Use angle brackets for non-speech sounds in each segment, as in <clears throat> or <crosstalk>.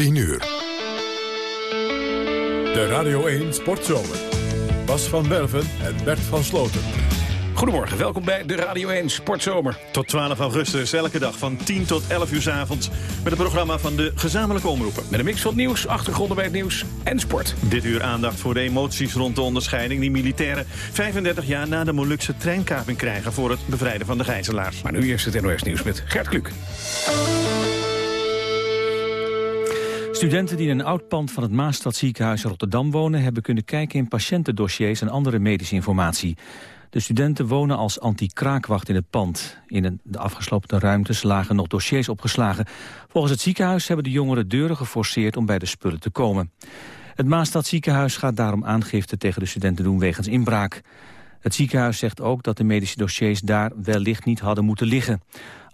10 uur. De Radio 1 Sportzomer. Bas van Werven en Bert van Sloten. Goedemorgen, welkom bij de Radio 1 Sportzomer. Tot 12 augustus, elke dag van 10 tot 11 uur s avonds... met het programma van de gezamenlijke omroepen. Met een mix van nieuws, achtergronden bij het nieuws en sport. Dit uur aandacht voor de emoties rond de onderscheiding... die militairen 35 jaar na de Molukse treinkaping krijgen... voor het bevrijden van de gijzelaars. Maar nu eerst het NOS Nieuws met Gert Kluk. Studenten die in een oud pand van het Maastadziekenhuis Rotterdam wonen... hebben kunnen kijken in patiëntendossiers en andere medische informatie. De studenten wonen als anti-kraakwacht in het pand. In de afgesloten ruimtes lagen nog dossiers opgeslagen. Volgens het ziekenhuis hebben de jongeren deuren geforceerd om bij de spullen te komen. Het Maastadziekenhuis gaat daarom aangifte tegen de studenten doen wegens inbraak. Het ziekenhuis zegt ook dat de medische dossiers daar wellicht niet hadden moeten liggen.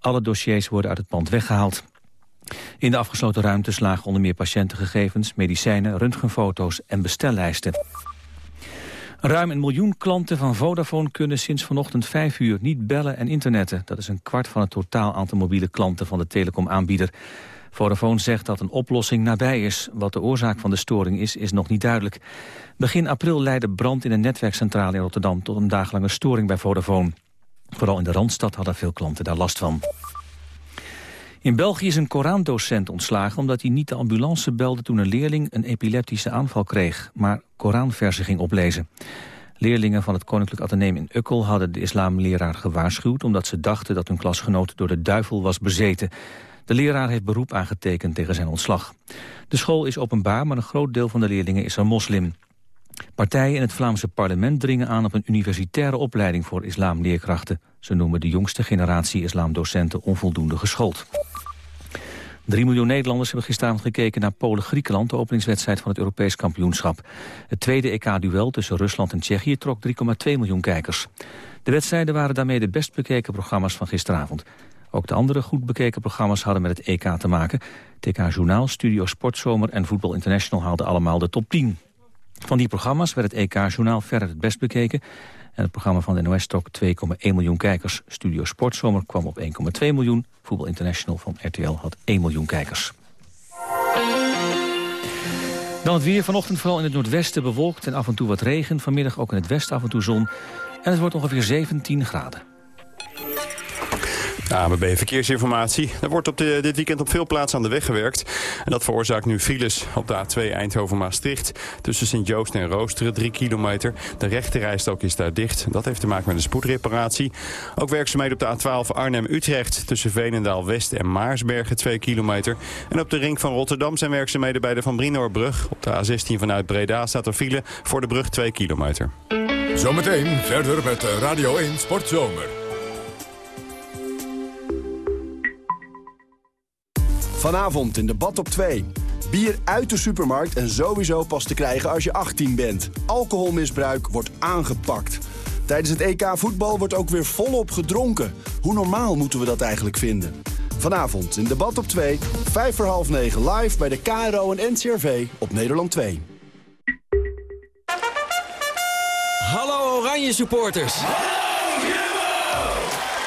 Alle dossiers worden uit het pand weggehaald. In de afgesloten ruimtes lagen onder meer patiëntengegevens, medicijnen, röntgenfoto's en bestellijsten. Ruim een miljoen klanten van Vodafone kunnen sinds vanochtend 5 uur niet bellen en internetten. Dat is een kwart van het totaal aantal mobiele klanten van de telecomaanbieder. Vodafone zegt dat een oplossing nabij is. Wat de oorzaak van de storing is, is nog niet duidelijk. Begin april leidde brand in een netwerkcentrale in Rotterdam tot een dagelijke storing bij Vodafone. Vooral in de Randstad hadden veel klanten daar last van. In België is een Korandocent ontslagen omdat hij niet de ambulance belde toen een leerling een epileptische aanval kreeg, maar Koranversen ging oplezen. Leerlingen van het Koninklijk Atheneum in Ukkel hadden de islamleraar gewaarschuwd omdat ze dachten dat hun klasgenoot door de duivel was bezeten. De leraar heeft beroep aangetekend tegen zijn ontslag. De school is openbaar, maar een groot deel van de leerlingen is een moslim. Partijen in het Vlaamse parlement dringen aan op een universitaire opleiding voor islamleerkrachten. Ze noemen de jongste generatie islamdocenten onvoldoende geschoold. 3 miljoen Nederlanders hebben gisteravond gekeken naar Polen-Griekenland... de openingswedstrijd van het Europees kampioenschap. Het tweede EK-duel tussen Rusland en Tsjechië trok 3,2 miljoen kijkers. De wedstrijden waren daarmee de best bekeken programma's van gisteravond. Ook de andere goed bekeken programma's hadden met het EK te maken. TK Journaal, Studio Sportzomer en Voetbal International haalden allemaal de top 10. Van die programma's werd het EK-journaal verder het best bekeken. En het programma van de NOS trok 2,1 miljoen kijkers. Studio Sportzomer kwam op 1,2 miljoen. Voetbal International van RTL had 1 miljoen kijkers. Dan het weer vanochtend vooral in het noordwesten bewolkt en af en toe wat regen. Vanmiddag ook in het westen af en toe zon. En het wordt ongeveer 17 graden. ABB Verkeersinformatie. Er wordt op dit weekend op veel plaatsen aan de weg gewerkt. En dat veroorzaakt nu files op de A2 Eindhoven-Maastricht. Tussen Sint-Joost en Roosteren, 3 kilometer. De rechterrijstok is daar dicht. Dat heeft te maken met een spoedreparatie. Ook werkzaamheden op de A12 Arnhem-Utrecht. Tussen Veenendaal-West en Maarsbergen, 2 kilometer. En op de ring van Rotterdam zijn werkzaamheden bij de Van Brinoorbrug. Op de A16 vanuit Breda staat er file voor de brug 2 kilometer. Zometeen verder met Radio 1 Sportzomer. Vanavond in debat op 2. Bier uit de supermarkt en sowieso pas te krijgen als je 18 bent. Alcoholmisbruik wordt aangepakt. Tijdens het EK voetbal wordt ook weer volop gedronken. Hoe normaal moeten we dat eigenlijk vinden? Vanavond in debat op 2, 5 voor half 9 live bij de KRO en NCRV op Nederland 2. Hallo Oranje supporters!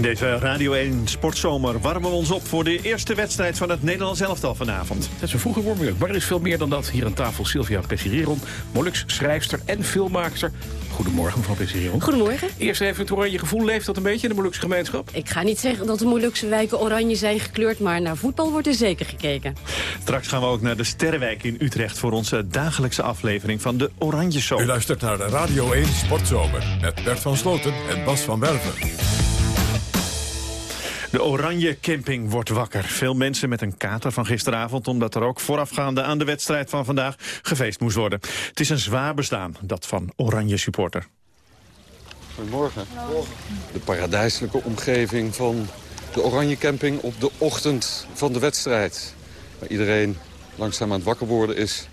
In deze Radio 1 Sportzomer warmen we ons op voor de eerste wedstrijd van het Nederlands elftal vanavond. Het is een vroege warming maar er is veel meer dan dat. Hier aan tafel Sylvia Pessiriron, Molux schrijfster en filmmaakster. Goedemorgen, mevrouw Pessiriron. Goedemorgen. Eerst even het oranje gevoel. Leeft dat een beetje in de Molukse gemeenschap? Ik ga niet zeggen dat de Molukse wijken oranje zijn gekleurd... maar naar voetbal wordt er zeker gekeken. Straks gaan we ook naar de Sterrenwijk in Utrecht... voor onze dagelijkse aflevering van de Oranje Show. U luistert naar de Radio 1 Sportzomer met Bert van Sloten en Bas van Werven. De Oranje Camping wordt wakker. Veel mensen met een kater van gisteravond... omdat er ook voorafgaande aan de wedstrijd van vandaag gefeest moest worden. Het is een zwaar bestaan, dat van Oranje supporter. Goedemorgen. De paradijselijke omgeving van De Oranje Camping op de ochtend van de wedstrijd. Waar iedereen langzaam aan het wakker worden is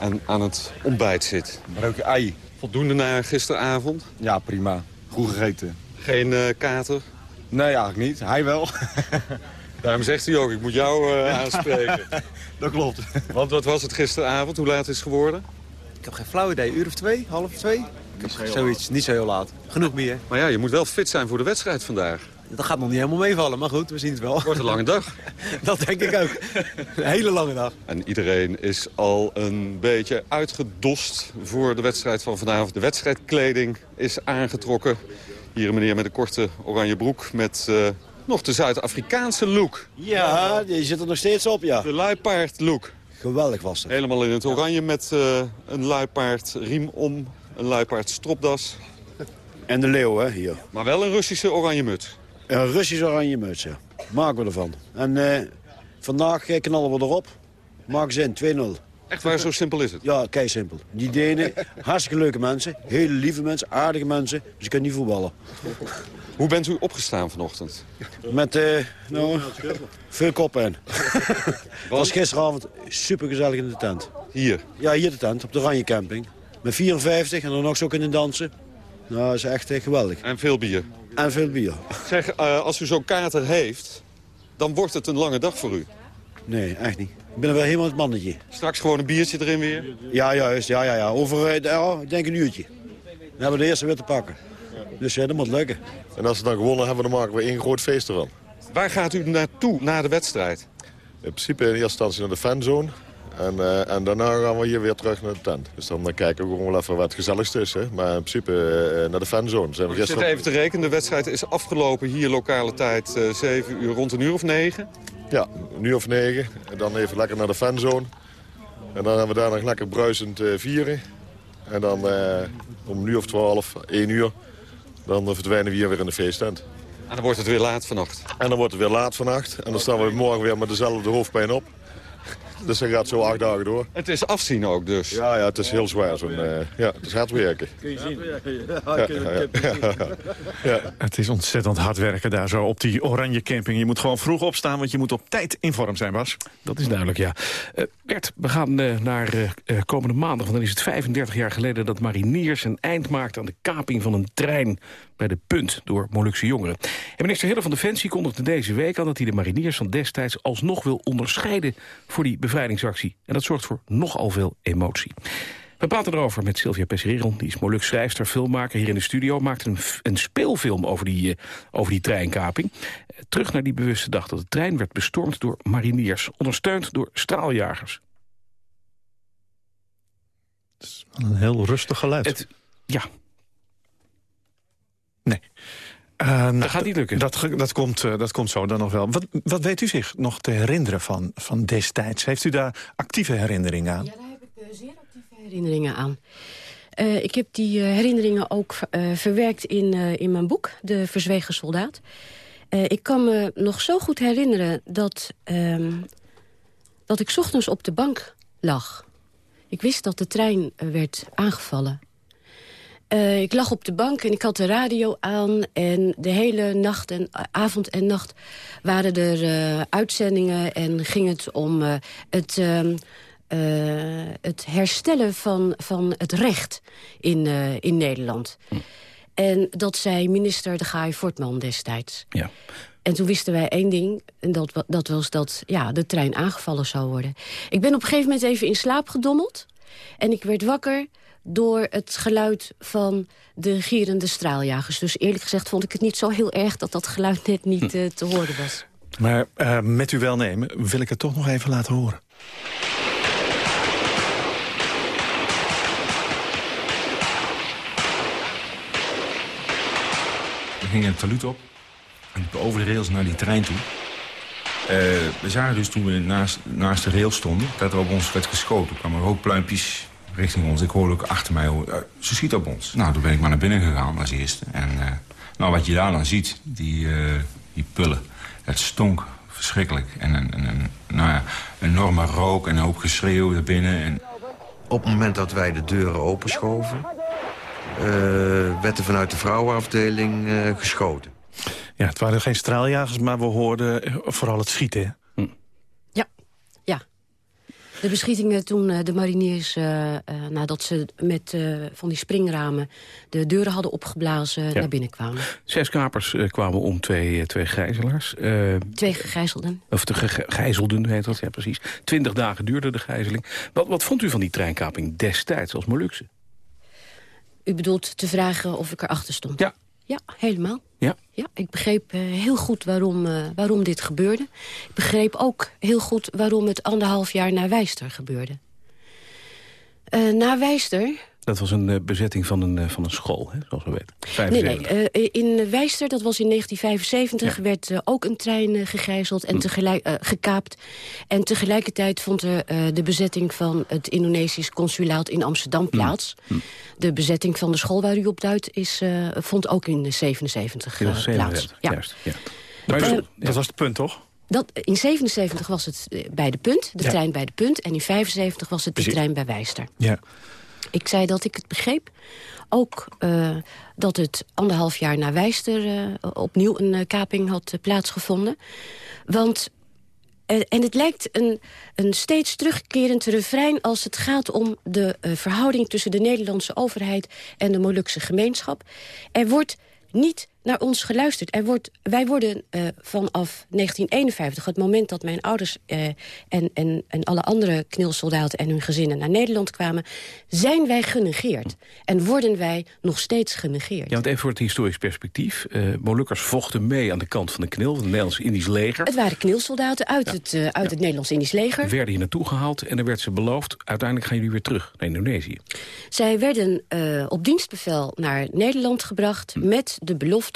en aan het ontbijt zit. Broodje ei. Voldoende na gisteravond? Ja, prima. Goed gegeten. Geen uh, kater? Nee, eigenlijk niet. Hij wel. <laughs> Daarom zegt hij ook, ik moet jou uh, aanspreken. <laughs> dat klopt. Want wat was het gisteravond? Hoe laat is het geworden? Ik heb geen flauw idee. Uur of twee? Half twee? Zoiets. Niet zo heel laat. Genoeg bier. Maar ja, je moet wel fit zijn voor de wedstrijd vandaag. Dat gaat nog niet helemaal meevallen, maar goed, we zien het wel. Het wordt een lange dag. <laughs> dat denk ik ook. Een hele lange dag. En iedereen is al een beetje uitgedost voor de wedstrijd van vanavond. De wedstrijdkleding is aangetrokken. Hier een meneer met een korte oranje broek met uh, nog de Zuid-Afrikaanse look. Ja, die zit er nog steeds op, ja. De luipaard look. Geweldig was het. Helemaal in het oranje met uh, een luipaard riem om, een luipaard stropdas. En de leeuw, hè, hier. Maar wel een Russische oranje muts. Een Russische oranje muts, ja. Maken we ervan. En uh, vandaag knallen we erop. Maken ze in, 2-0. Echt waar, zo simpel is het? Ja, kei simpel. Die Denen, hartstikke leuke mensen. Hele lieve mensen, aardige mensen. Ze kunnen niet voetballen. Hoe bent u opgestaan vanochtend? Met, uh, nou, veel koppen. Het <laughs> was gisteravond super gezellig in de tent. Hier? Ja, hier de tent, op de Oranje Camping. Met 54 en dan nog zo kunnen dansen. Nou, dat is echt uh, geweldig. En veel bier? En veel bier. Zeg, uh, als u zo'n kater heeft, dan wordt het een lange dag voor u. Nee, echt niet. Ik ben er wel helemaal het mannetje. Straks gewoon een biertje erin weer? Ja, juist. Ja, ja, ja. Over, uh, denk een uurtje. Dan hebben we de eerste weer te pakken. Dus ja, dat moet lukken. En als we dan gewonnen hebben, dan maken we één groot feest ervan. Waar gaat u naartoe na de wedstrijd? In principe in eerste instantie naar de fanzone. En, uh, en daarna gaan we hier weer terug naar de tent. Dus dan kijken we gewoon wel even wat gezelligst is. Hè. Maar in principe uh, naar de fanzone. Zijn we gisteren... Zit even te rekenen. De wedstrijd is afgelopen hier lokale tijd uh, 7 uur, rond een uur of 9. Ja, een uur of 9. En dan even lekker naar de fanzone. En dan hebben we daar nog lekker bruisend vieren. En dan om een uur of 12, 1 uur, dan verdwijnen we hier weer in de feesttent. En dan wordt het weer laat vannacht. En dan wordt het weer laat vannacht. En dan staan we morgen weer met dezelfde hoofdpijn op. Dus dat gaat zo acht dagen door. Het is afzien ook dus. Ja, ja het is heel zwaar. Zo'n, uh, ja, het is hard werken. Kun je zien. Ja, ja, ja, <laughs> ja, Het is ontzettend hard werken daar zo op die oranje camping. Je moet gewoon vroeg opstaan, want je moet op tijd in vorm zijn, Bas. Dat is duidelijk, ja. Uh, Bert, we gaan uh, naar komende maandag. Want dan is het 35 jaar geleden dat mariniers een eind maakten... aan de kaping van een trein bij de Punt door Molukse jongeren. En minister Hille van Defensie kondigde deze week aan... dat hij de mariniers van destijds alsnog wil onderscheiden voor die bevrijdingsactie. En dat zorgt voor nogal veel emotie. We praten erover met Sylvia Pessereron, die is Moluk schrijfster, filmmaker hier in de studio. Maakte een, een speelfilm over die, uh, over die treinkaping. Uh, terug naar die bewuste dag dat de trein werd bestormd door mariniers. Ondersteund door straaljagers. Het is een heel rustig geluid. Het, ja. Nee. Uh, nou, dat gaat niet lukken. Dat, dat, komt, uh, dat komt zo dan nog wel. Wat, wat weet u zich nog te herinneren van, van destijds? Heeft u daar actieve herinneringen aan? Ja, daar heb ik uh, zeer actieve herinneringen aan. Uh, ik heb die herinneringen ook verwerkt in, in mijn boek, De Verzwegen Soldaat. ik kan me nog zo goed herinneren dat, um, dat ik ochtends op de bank lag. Ik wist dat de trein werd aangevallen. Uh, ik lag op de bank en ik had de radio aan. En de hele nacht en avond en nacht waren er uh, uitzendingen. En ging het om uh, het, het herstellen van, van het recht in, in Nederland. Hm. En dat zei minister de Gaai Fortman destijds. Ja. En toen wisten wij één ding, en dat, dat was dat ja, de trein aangevallen zou worden. Ik ben op een gegeven moment even in slaap gedommeld. En ik werd wakker door het geluid van de gierende straaljagers. Dus eerlijk gezegd vond ik het niet zo heel erg... dat dat geluid net niet uh, te horen was. Maar uh, met uw welnemen wil ik het toch nog even laten horen. We gingen het taluut op en liepen over de rails naar die trein toe. Uh, we zagen dus toen we naast, naast de rail stonden... dat er op ons werd geschoten. Er kwamen rookpluimpjes richting ons. Ik hoorde ook achter mij, uh, ze schiet op ons. Nou, toen ben ik maar naar binnen gegaan als eerste. En uh, nou, wat je daar dan ziet, die, uh, die pullen, het stonk verschrikkelijk. En een, een, nou ja, enorme rook en een hoop geschreeuw erbinnen. En... Op het moment dat wij de deuren openschoven... werd er vanuit de vrouwenafdeling geschoten. Ja, het waren geen straaljagers, maar we hoorden eh, vooral het schieten. De beschietingen toen eh, de mariniers, eh, nadat ze met van die springramen de deuren hadden opgeblazen, naar binnen kwamen. Zes kapers kwamen om, twee, twee gijzelaars. Twee gegijzelden. of de ge- gijzelden heet dat, ja precies. Twintig dagen duurde de gijzeling. Wat, wat vond u van die treinkaping destijds als Molukse? U bedoelt te vragen of ik erachter stond? Ja. Ja, helemaal. Ja? Ja, ik begreep eh, heel goed waarom, eh, waarom dit gebeurde. Ik begreep ook heel goed waarom het anderhalf jaar na Wijster gebeurde. Eh, na Wijster... Dat was een eh, bezetting van een, eh, van een school, hè, zoals we weten. Nee, 75. nee, eh, in Wijster, dat was in 1975, werd ook een trein gegijzeld en tegelijk, eh, gekaapt. En tegelijkertijd vond er eh, de bezetting van het Indonesisch consulaat in Amsterdam plaats. De bezetting van de school waar u op duidt is, eh, vond ook in de 77 Die was eh, 77, plaats. Ja. juist. Ja. Maar Eh, dat was het punt, toch? Dat, in 77 was het bij de punt, de Ja. trein bij de punt. En in 75 was het de Precies. trein bij Wijster. Ja. Ik zei dat ik het begreep. Ook eh, dat het anderhalf jaar na Wijster eh, opnieuw een eh, kaping had plaatsgevonden. Want, en het lijkt een, een steeds terugkerend refrein... als het gaat om de verhouding tussen de Nederlandse overheid... en de Molukse gemeenschap. Er wordt niet naar ons geluisterd. Er wordt, wij worden eh, vanaf 1951, het moment dat mijn ouders eh, en, en, en alle andere knilsoldaten en hun gezinnen naar Nederland kwamen, zijn wij genegeerd. En worden wij nog steeds genegeerd. Ja, want even voor het historisch perspectief. eh Molukkers vochten mee aan de kant van de KNIL, het Nederlands-Indisch leger. Het waren knilsoldaten uit het, uit het Nederlands-Indisch leger. werden hier naartoe gehaald en er werd ze beloofd... uiteindelijk gaan jullie weer terug naar Indonesië. Zij werden op dienstbevel naar Nederland gebracht... met de belofte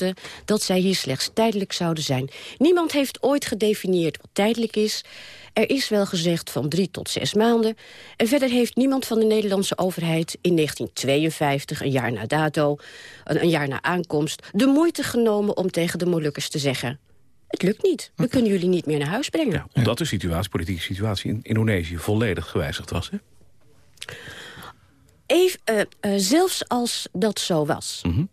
dat zij hier slechts tijdelijk zouden zijn. Niemand heeft ooit gedefinieerd wat tijdelijk is. Er is wel gezegd van drie tot zes maanden. En verder heeft niemand van de Nederlandse overheid in 1952... een jaar na dato, een, jaar na aankomst... de moeite genomen om tegen de Molukkers te zeggen... het lukt niet, we kunnen jullie niet meer naar huis brengen. Omdat de situatie, politieke situatie in Indonesië volledig gewijzigd was. Hè? Even, eh, eh, zelfs als dat zo was... Mhm.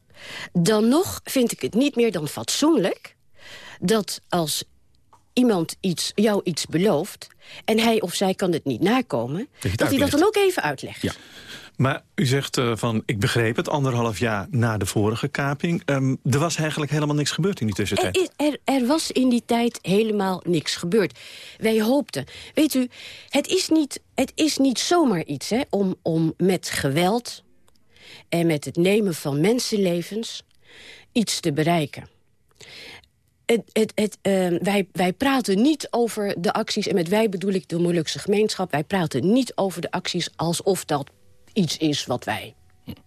Dan nog vind ik het niet meer dan fatsoenlijk... dat als iemand iets, jou iets belooft... en hij of zij kan het niet nakomen... dat hij dat dan ook even uitlegt. Ja. Maar u zegt eh, van, ik begreep het, anderhalf jaar na de vorige kaping. Ehm, er was eigenlijk helemaal niks gebeurd in die tussentijd. Er, is- er, er was in die tijd helemaal niks gebeurd. Wij hoopten. Weet u, het is niet, het is niet zomaar iets hè, om, om met geweld... en met het nemen van mensenlevens iets te bereiken. Het, het, het, eh, wij, wij praten niet over de acties, en met wij bedoel ik de Molukse gemeenschap... wij praten niet over de acties alsof dat iets is wat wij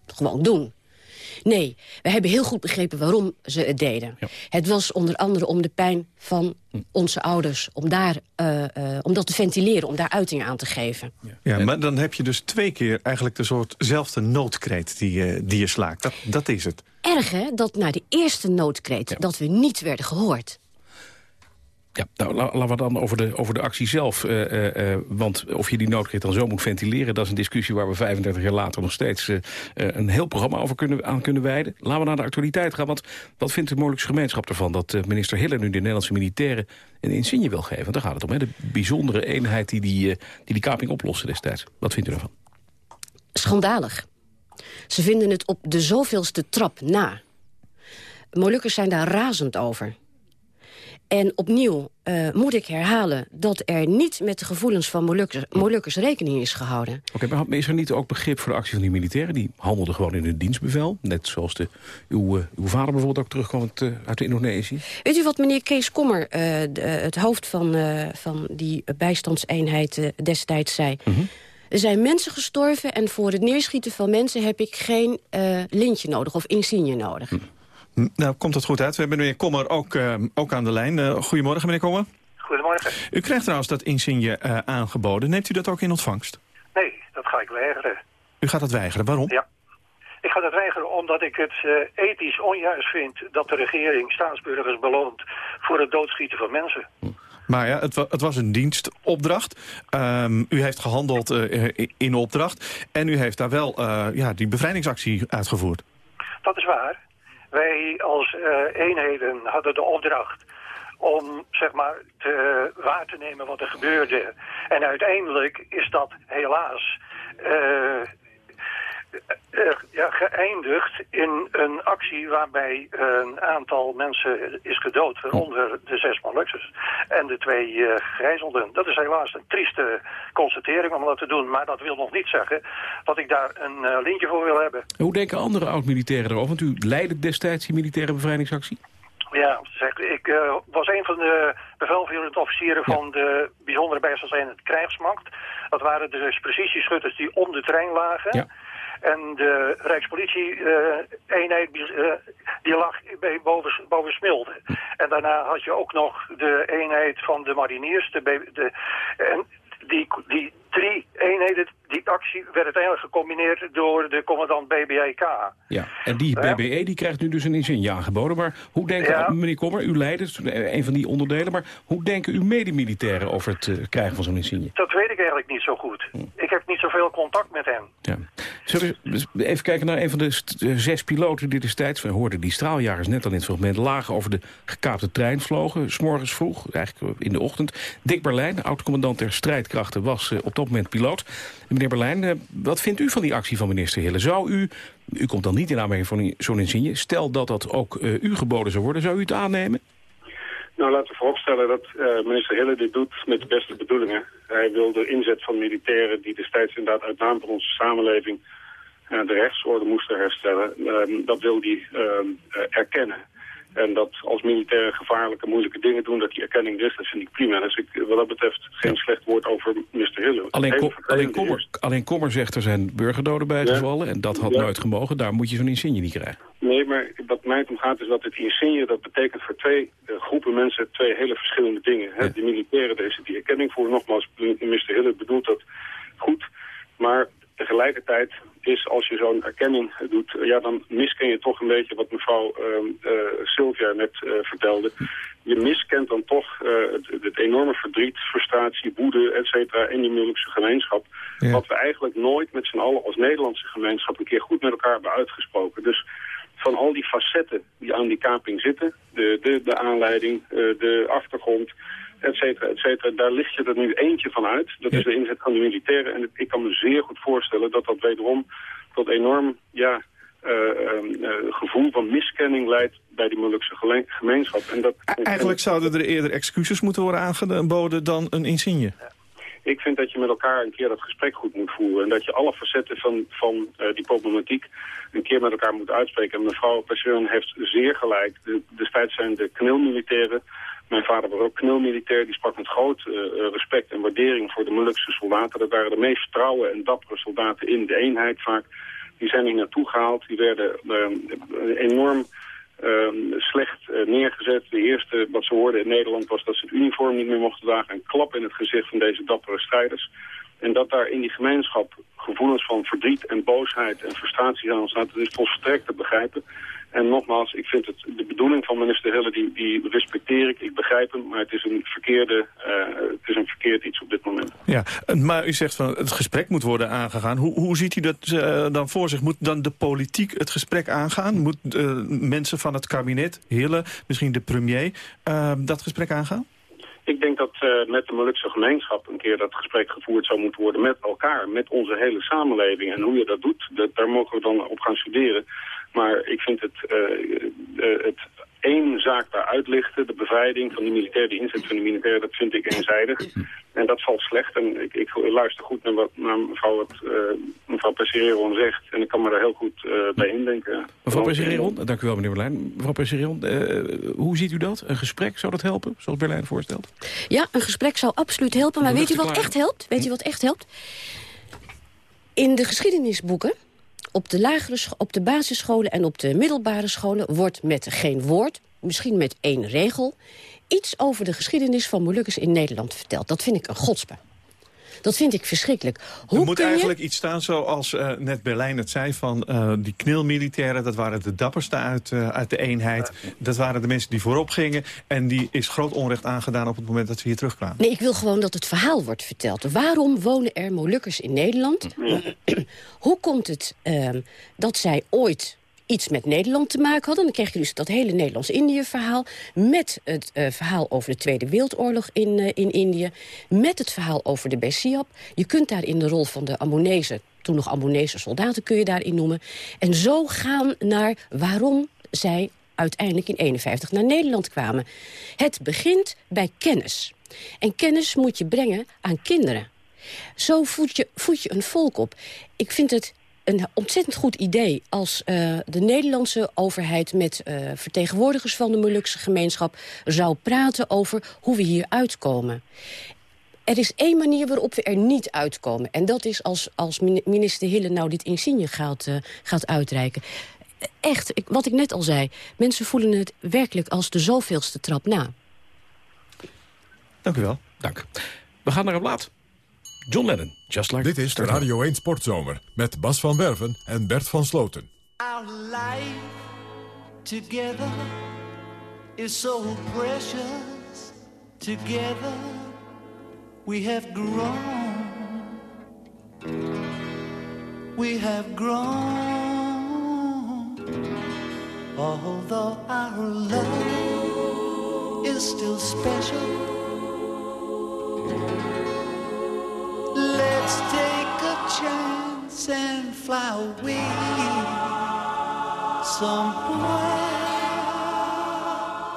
gewoon doen. Nee, we hebben heel goed begrepen waarom ze het deden. Het was onder andere om de pijn van onze ouders... om, daar, eh, eh, om dat te ventileren, om daar uiting aan te geven. Ja, maar dan heb je dus twee keer eigenlijk de soortzelfde noodkreet die, je- die je slaakt. Dat, dat is het. Erg, hè, dat na de eerste noodkreet... dat we niet werden gehoord. Ja, nou, la- laten we dan over de, over de actie zelf. eh, want of je die noodkreet dan zo moet ventileren... dat is een discussie waar we 35 jaar later nog steeds... een heel programma over kunnen, aan kunnen wijden. Laten we naar de actualiteit gaan. Want wat vindt de Molukse gemeenschap ervan... dat minister Hille nu de Nederlandse militairen een insigne wil geven? Daar gaat het om, hè? de bijzondere eenheid die die, die, die kaping oploste destijds. Wat vindt u daarvan? Schandalig. Ze vinden het op de zoveelste trap na. Molukkers zijn daar razend over. En opnieuw eh, moet ik herhalen dat er niet met de gevoelens van Molukkers, Molukkers rekening is gehouden. Oké, maar is er niet ook begrip voor de actie van die militairen? Die handelden gewoon in hun dienstbevel. Net zoals de, uw, eh, uw vader bijvoorbeeld ook terugkwam uit, eh, uit Indonesië. Weet u wat meneer Kees Kommer, de- het hoofd van, van die bijstandseenheid destijds zei... Er zijn mensen gestorven en voor het neerschieten van mensen... heb ik geen lintje nodig of insigne nodig. Hm, Nou, komt het goed uit. We hebben meneer Kommer ook, eh, ook aan de lijn. Eh, goedemorgen, meneer Kommer. Goedemorgen. U krijgt trouwens dat insigne eh, aangeboden. Neemt u dat ook in ontvangst? Nee, dat ga ik weigeren. U gaat dat weigeren. Waarom? Ja. Ik ga dat weigeren omdat ik het ethisch onjuist vind dat de regering staatsburgers beloont voor het doodschieten van mensen. Maar ja, het, wa- het was een dienstopdracht. Ehm, u heeft gehandeld eh, in opdracht. En u heeft daar wel ja, die bevrijdingsactie uitgevoerd. Dat is waar. Wij als eh, eenheden hadden de opdracht om zeg maar te, waar te nemen wat er gebeurde. En uiteindelijk is dat helaas eh, eh, ja, geëindigd in een actie waarbij een aantal mensen is gedood, waaronder de zes Molluxers en de twee eh gegijzelden. Dat is helaas een trieste constatering om dat te doen, maar dat wil nog niet zeggen dat ik daar een eh, lintje voor wil hebben. Hoe denken andere oud-militairen erover? Want u leidde destijds die militaire bevrijdingsactie. Ja, zeg, ik was een van de bevelvoerende officieren van de bijzondere bijstandseenheid krijgsmacht. Dat waren dus precisieschutters die om de trein lagen. Ja. En de Rijkspolitie-eenheid die lag bij boven, boven Smilde. En daarna had je ook nog de eenheid van de mariniers. De, de, en die, die drie eenheden, die actie werd uiteindelijk gecombineerd door de commandant BBIK. Ja, en die BBE die krijgt nu dus een insigne aangeboden. Maar hoe denken, Ja. meneer Kommer, u leidt dus een van die onderdelen... maar hoe denken uw medemilitairen over het eh, krijgen van zo'n insigne? Dat weet ik eigenlijk niet zo goed. Ik heb niet zoveel contact met hen. Ja. Zullen we even kijken naar een van de eh, zes piloten die destijds... we hoorden die straaljagers net al in het fragment... lagen over de gekaapte trein vlogen, s'morgens vroeg, eigenlijk in de ochtend. Dick Berlijn, oud-commandant der strijdkrachten, was eh, piloot. Meneer Berlijn, eh, wat vindt u van die actie van minister Hille? Zou u, u komt dan niet in aanmerking voor zo'n insigne... stel dat dat ook eh, u geboden zou worden, zou u het aannemen? Nou, laten we vooropstellen dat eh, minister Hille dit doet met de beste bedoelingen. Hij wil de inzet van militairen die destijds inderdaad uit naam van onze samenleving eh, de rechtsorde moesten herstellen. ehm, dat wil hij ehm, eh, erkennen. En dat als militairen gevaarlijke, moeilijke dingen doen, dat die erkenning er is, dat vind ik prima. Dus ik, wat dat betreft geen slecht woord over minister Hille. Alleen, Het Ko- hele alleen, Kommer, alleen Kommer zegt er zijn burgerdoden bijgevallen... en dat had Ja. nooit gemogen, daar moet je zo'n insigne niet krijgen. Nee, maar wat mij om gaat is dat het insigne, dat betekent voor twee eh, groepen mensen twee hele verschillende dingen. Hè? De militairen, daar is het die erkenning voor. Nogmaals, minister Hille bedoelt dat goed. Maar tegelijkertijd is als je zo'n erkenning doet, eh, ja, dan misken je toch een beetje wat mevrouw eh, Sylvia net eh, vertelde. Je miskent dan toch het, het enorme verdriet, frustratie, woede, et cetera, in die Molukse gemeenschap. Wat we eigenlijk nooit met z'n allen als Nederlandse gemeenschap een keer goed met elkaar hebben uitgesproken. Dus van al die facetten die aan die kaping zitten, de, de, de aanleiding, de achtergrond, et cetera, et cetera, daar licht je er nu eentje van uit. Dat is de inzet van de militairen. En ik kan me zeer goed voorstellen dat dat wederom tot enorm ja, eh, eh, eh, gevoel van miskenning leidt bij die Molukse gemeenschap. En dat, Eigenlijk zouden er eerder excuses moeten worden aangeboden dan een insigne. Ik vind dat je met elkaar een keer dat gesprek goed moet voeren. En dat je alle facetten van, van eh, die problematiek een keer met elkaar moet uitspreken. En mevrouw Persoon heeft zeer gelijk. De, destijds zijn de knilmilitairen. Mijn vader was ook knilmilitair. Die sprak met groot eh, eh, respect en waardering voor de Molukse soldaten. Dat waren de meest trouwe en dappere soldaten in de eenheid vaak. Die zijn hier naartoe gehaald. Die werden eh, enorm ehm, slecht neergezet. De eerste wat ze hoorden in Nederland was dat ze het uniform niet meer mochten dragen. Een klap in het gezicht van deze dappere strijders. En dat daar in die gemeenschap gevoelens van verdriet en boosheid en frustratie zijn ontstaan, dat is volstrekt te begrijpen. En nogmaals, ik vind het, de bedoeling van minister Hille, die, die respecteer ik, ik begrijp hem, maar het is een verkeerde, eh, het is een verkeerd iets op dit moment. Ja, maar u zegt van het gesprek moet worden aangegaan. Hoe, hoe ziet u dat eh, dan voor zich? Moet dan de politiek het gesprek aangaan? Moet eh, mensen van het kabinet, Hille, misschien de premier, dat gesprek aangaan? Ik denk dat met de Molukse gemeenschap een keer dat gesprek gevoerd zou moeten worden met elkaar, met onze hele samenleving. En hoe je dat doet, dat, daar mogen we dan op gaan studeren. Maar ik vind het, eh, eh, het één zaak daar uitlichten, de bevrijding van de militair, de inzet van de militair, dat vind ik eenzijdig. En dat valt slecht. En ik, ik luister goed naar wat naar mevrouw, het, eh, mevrouw zegt. En ik kan me daar heel goed eh, bij indenken. Mevrouw Persereon, dank u wel meneer Berlijn. Mevrouw Persereon, eh, hoe ziet u dat? Een gesprek, zou dat helpen, zoals Berlijn voorstelt? Ja, een gesprek zou absoluut helpen. Maar weet u wat echt helpt? Weet u wat echt helpt? In de geschiedenisboeken, op de, lagere op de basisscholen en op de middelbare scholen... wordt met geen woord, misschien met één regel... iets over de geschiedenis van Molukkers in Nederland verteld. Dat vind ik een godspe. Dat vind ik verschrikkelijk. Hoe er moet kun je... eigenlijk iets staan zoals eh, net Berlijn het zei... van eh, die knilmilitairen, dat waren de dapperste uit, eh, uit de eenheid. Dat waren de mensen die voorop gingen. En die is groot onrecht aangedaan op het moment dat ze hier terugkwamen. Nee, ik wil gewoon dat het verhaal wordt verteld. Waarom wonen er Molukkers in Nederland? <clears throat> Hoe komt het ehm, dat zij ooit iets met Nederland te maken hadden. Dan kreeg je dus dat hele Nederlands-Indië-verhaal... met het uh, verhaal over de Tweede Wereldoorlog in, uh, in Indië... met het verhaal over de Bessiap. Je kunt daar in de rol van de Ambonese toen nog Ambonese soldaten kun je daarin noemen. En zo gaan naar waarom zij uiteindelijk in 51 naar Nederland kwamen. Het begint bij kennis. En kennis moet je brengen aan kinderen. Zo voed je, voed je een volk op. Ik vind het een ontzettend goed idee als uh, de Nederlandse overheid... met uh, vertegenwoordigers van de Molukse gemeenschap zou praten over hoe we hier uitkomen. Er is één manier waarop we er niet uitkomen. En dat is als, als minister Hille nou dit insigne gaat, uh, gaat uitreiken. Echt, wat ik net al zei. Mensen voelen het werkelijk als de zoveelste trap na. Dank u wel. Dank. We gaan naar een plaat. John Lennon, Just Like Dit is de Radio 1 Sportzomer met Bas van Werven en Bert van Sloten. Our life together is so precious. Together we have grown. We have grown. Although our love is still special. Let's take a chance and fly away somewhere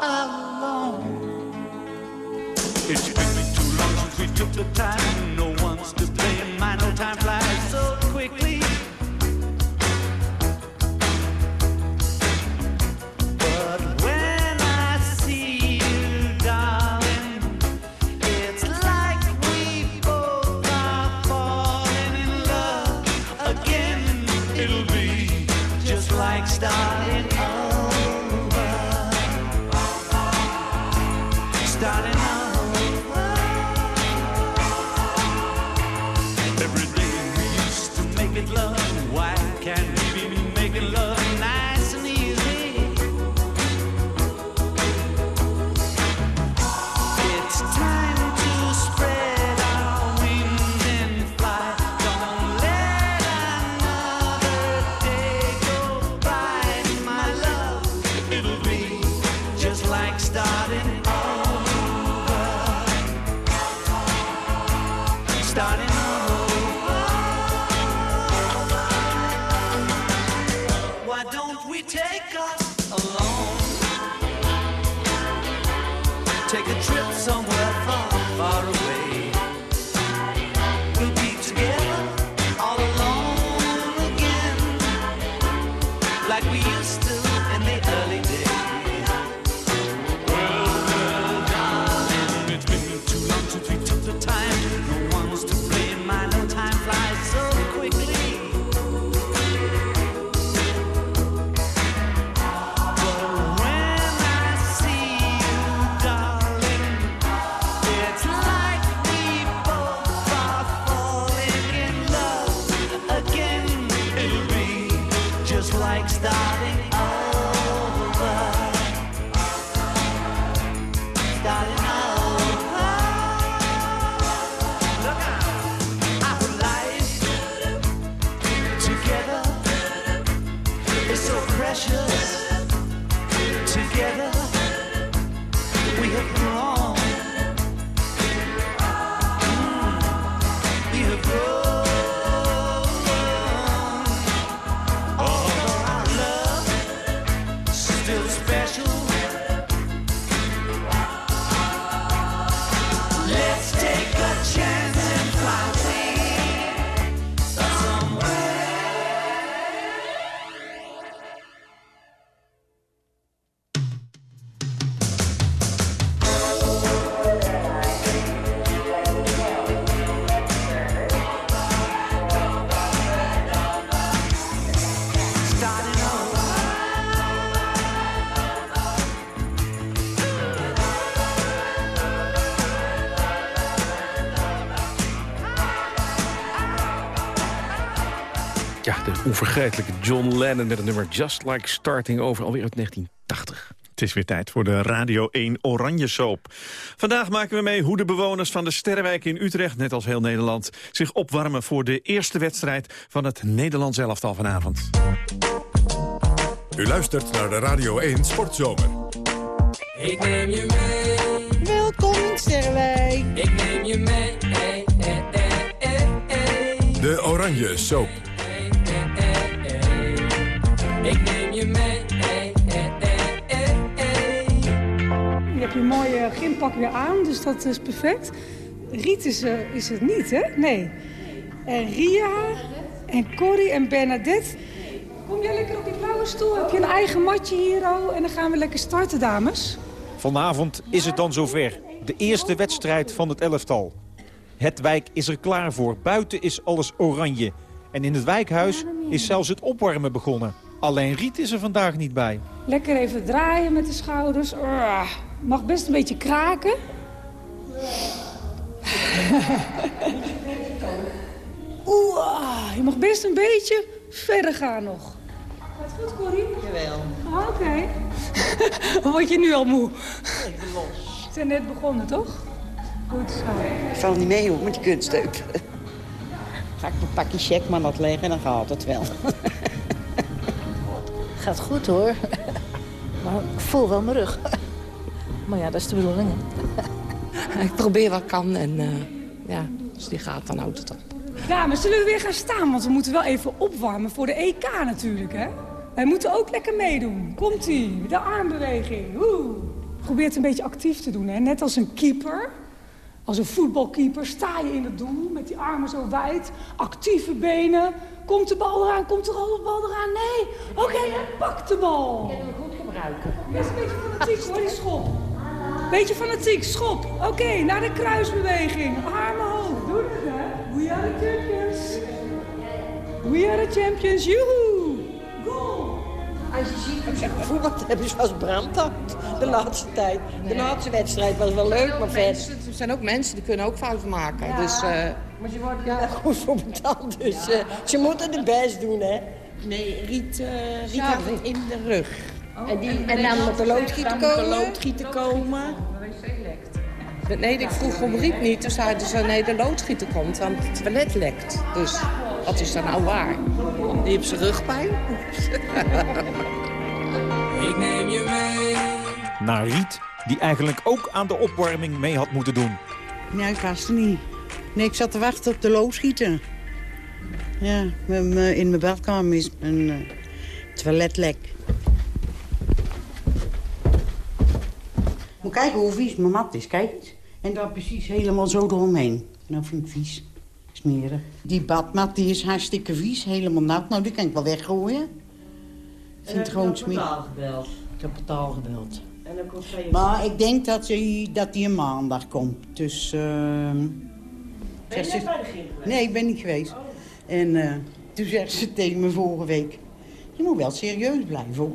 alone. It's been too long since we took the time. No one's to blame. My no time trip somewhere far, far away. De onvergetelijke John Lennon met het nummer Just Like Starting Over, alweer uit 1980. Het is weer tijd voor de Radio 1 Oranje Soap. Vandaag maken we mee hoe de bewoners van de Sterrenwijk in Utrecht... net als heel Nederland, zich opwarmen voor de eerste wedstrijd... van het Nederlands elftal vanavond. U luistert naar de Radio 1 Sportzomer. Ik neem je mee. Welkom in Sterrenwijk. Ik neem je mee. Hey, hey, hey, hey, hey. De Oranje Soap. Ik neem je mee. Hey, hey, hey, hey, hey. Je hebt je mooie gympak weer aan, dus dat is perfect. Riet is, eh, is het niet, hè? Nee. En Ria en Corrie en Bernadette. Kom jij lekker op die blauwe stoel? Heb je een eigen matje hier al? En dan gaan we lekker starten, dames. Vanavond is het dan zover. De eerste wedstrijd van het elftal. Het wijk is er klaar voor. Buiten is alles oranje. En in het wijkhuis is zelfs het opwarmen begonnen. Alleen Riet is er vandaag niet bij. Lekker even draaien met de schouders. Ah, Mag best een beetje kraken. <laughs> Oeh, ah, je mag best een beetje verder gaan nog. Gaat het goed, Corrie? Jawel. Ah, Oké. <laughs> Word je nu al moe? We zijn net begonnen, toch? Goed zo. Ik val niet mee hoor, met die kunststeup. Ga ik mijn pakje checkman dat leggen en dan gaat het wel. <laughs> Gaat goed hoor. <laughs> Maar ik voel wel mijn rug. <laughs> Maar ja, dat is de bedoeling. hè. <laughs> Ik probeer wat ik kan en eh, ja, als die gaat, dan houdt het op. Dames, zullen we weer gaan staan? Want we moeten wel even opwarmen voor de EK natuurlijk, hè? Wij moeten ook lekker meedoen. Komt-ie, de armbeweging. Woe. Probeer het een beetje actief te doen, hè? Net als een keeper. Als een voetbalkeeper sta je in het doel met die armen zo wijd. Actieve benen. Komt de bal eraan? Komt de bal eraan? Nee. Oké, pak de bal. hem goed gebruiken. Best een beetje fanatiek hoor, die schop. Beetje fanatiek, schop. Oké, naar de kruisbeweging. Armen hoog. Doe het, hè. We are the champions. We are the champions. Joehoe. Als je ziet hoe voetbal hebben zoals brandtand de laatste tijd. De laatste wedstrijd was wel leuk, maar verder... Er zijn ook mensen die kunnen ook fouten maken. Dus, eh, Maar ze worden er goed voor betaald, dus eh, ze moeten het best doen, hè. Nee, Riet, eh Riet had het in de rug. en, die, en dan moet de loodgieter Dan moet de komen. loodgieter komen. Nee, ik vroeg om Riet niet. Toen zeiden ze, nee, de loodgieter komt, want het toilet lekt. Dus wat is er nou waar? Die heeft zijn rugpijn. Ik neem je mee. Naar Riet, die eigenlijk ook aan de opwarming mee had moeten doen. Nee, ik was er niet. Nee, ik zat te wachten op de loodgieter. Ja, in mijn badkamer is een eh, toiletlek. Moet kijken hoe vies mijn mat is, kijk eens. En dan precies helemaal zo eromheen. Nou vind ik vies. Smerig. Die badmat die is hartstikke vies, helemaal nat. Nou, die kan ik wel weggooien. Ik vind het gewoon smerig. gebeld. Ik heb het al gebeld. En dan komt zij... Maar ik denk dat hij dat die een maandag komt. Dus... ehm Ben je ze- bij de geweest? Nee, ik ben niet geweest. En eh, toen zegt ze tegen me vorige week... Je moet wel serieus blijven. hoor."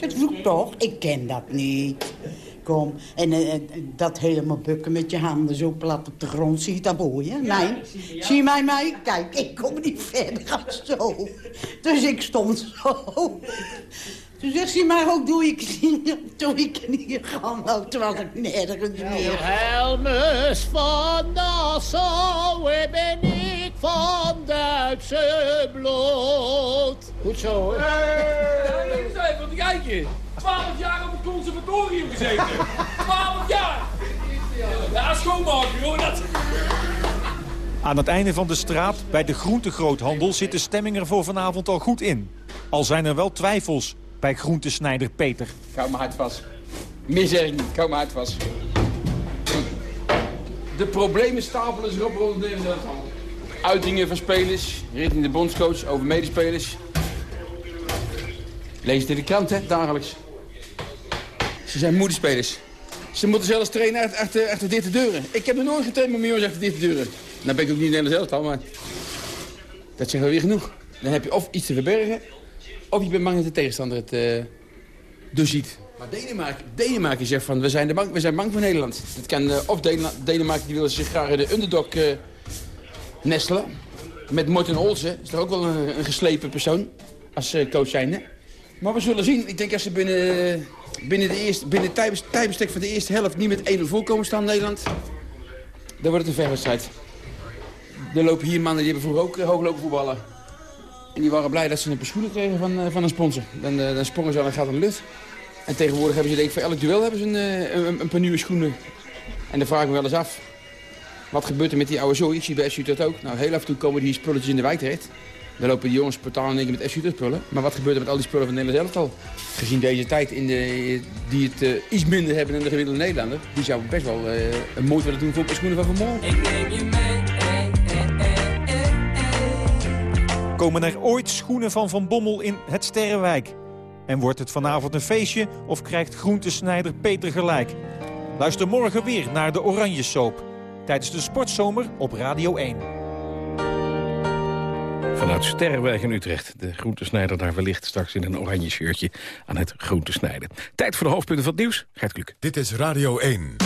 Ik zoek toch? Ik ken dat niet. Kom. En eh, eh, dat helemaal bukken met je handen zo plat op de grond. Zie je dat mooi, hè? nee. Zie je mij, mij? Kijk, ik kom niet <laughs> verder dan zo. Dus ik stond zo. Toen zegt ze, maar ook doe ik niet. Toen ik niet gaan. Nou, toen was ik nergens meer. Helmus van Nassau, ben ik van Duitse bloed. Goed zo, hoor. Hey. 12 jaar op het conservatorium gezeten. <laughs> 12 jaar. Ja, schoonmaken hoor. Dat... Aan het einde van de straat, bij de groentegroothandel... zit de stemming er voor vanavond al goed in. Al zijn er wel twijfels bij groentesnijder Peter. Hou mijn hart vast. Meer zeg ik niet. Hou mijn hart vast. De problemen stapelen zich op rond het elftal. Uitingen van spelers, richting de bondscoach over medespelers. Lees het in de krant, hè, dagelijks. Ze zijn moederspelers. Ze moeten zelfs trainen achter, achter, achter dichte deuren. Ik heb nog nooit getraind met mijn jongens achter dichte deuren. Nou ben ik ook niet in Nederland elftal, maar... Dat zegt wel weer genoeg. Dan heb je of iets te verbergen... of je bent bang dat de tegenstander het eh doorziet. Maar Denemarken, Denemarken zegt van, we zijn, de bang, we zijn bang voor Nederland. Dat kan, eh, of Dene- Denemarken die wil zich graag in de underdog eh, nestelen. Met Morten Olsen, is toch ook wel een, een geslepen persoon als coach zijnde. Maar we zullen zien. Ik denk als ze binnen, binnen, de eerste, binnen het tijdbes- tijdbestek van de eerste helft niet met 1-0 voorkomen staan Nederland, dan wordt het een verwedstrijd. Er lopen hier mannen die hebben vroeger ook eh, hooglopen voetballen. En die waren blij dat ze een paar schoenen kregen van, eh, van een sponsor. Dan, eh, dan sprongen ze al een gat in de lucht. En tegenwoordig hebben ze denk ik voor elk duel hebben ze een, een, een paar nieuwe schoenen. En dan vraag ik me wel eens af. Wat gebeurt er met die oude zooi? Ik zie bij SU dat ook. Nou, heel af en toe komen die spulletjes in de wijk terecht. Dan lopen die jongens portaal in één keer met SU spullen. Maar wat gebeurt er met al die spullen van Nederland zelf al? Gezien deze tijd in de, die het eh, iets minder hebben dan de gemiddelde Nederlander... die zou best wel eh, een moeite willen doen voor een paar schoenen van Van Moor. Komen er ooit schoenen van Van Bommel in het Sterrenwijk? En wordt het vanavond een feestje of krijgt groentesnijder Peter gelijk? Luister morgen weer naar de Oranje Soap. Tijdens de Sportzomer op Radio 1. Vanuit Sterrenwijk in Utrecht. De groentesnijder daar wellicht straks in een oranje shirtje aan het groentesnijden. Tijd voor de hoofdpunten van het nieuws. Gert Kluk. Dit is Radio 1.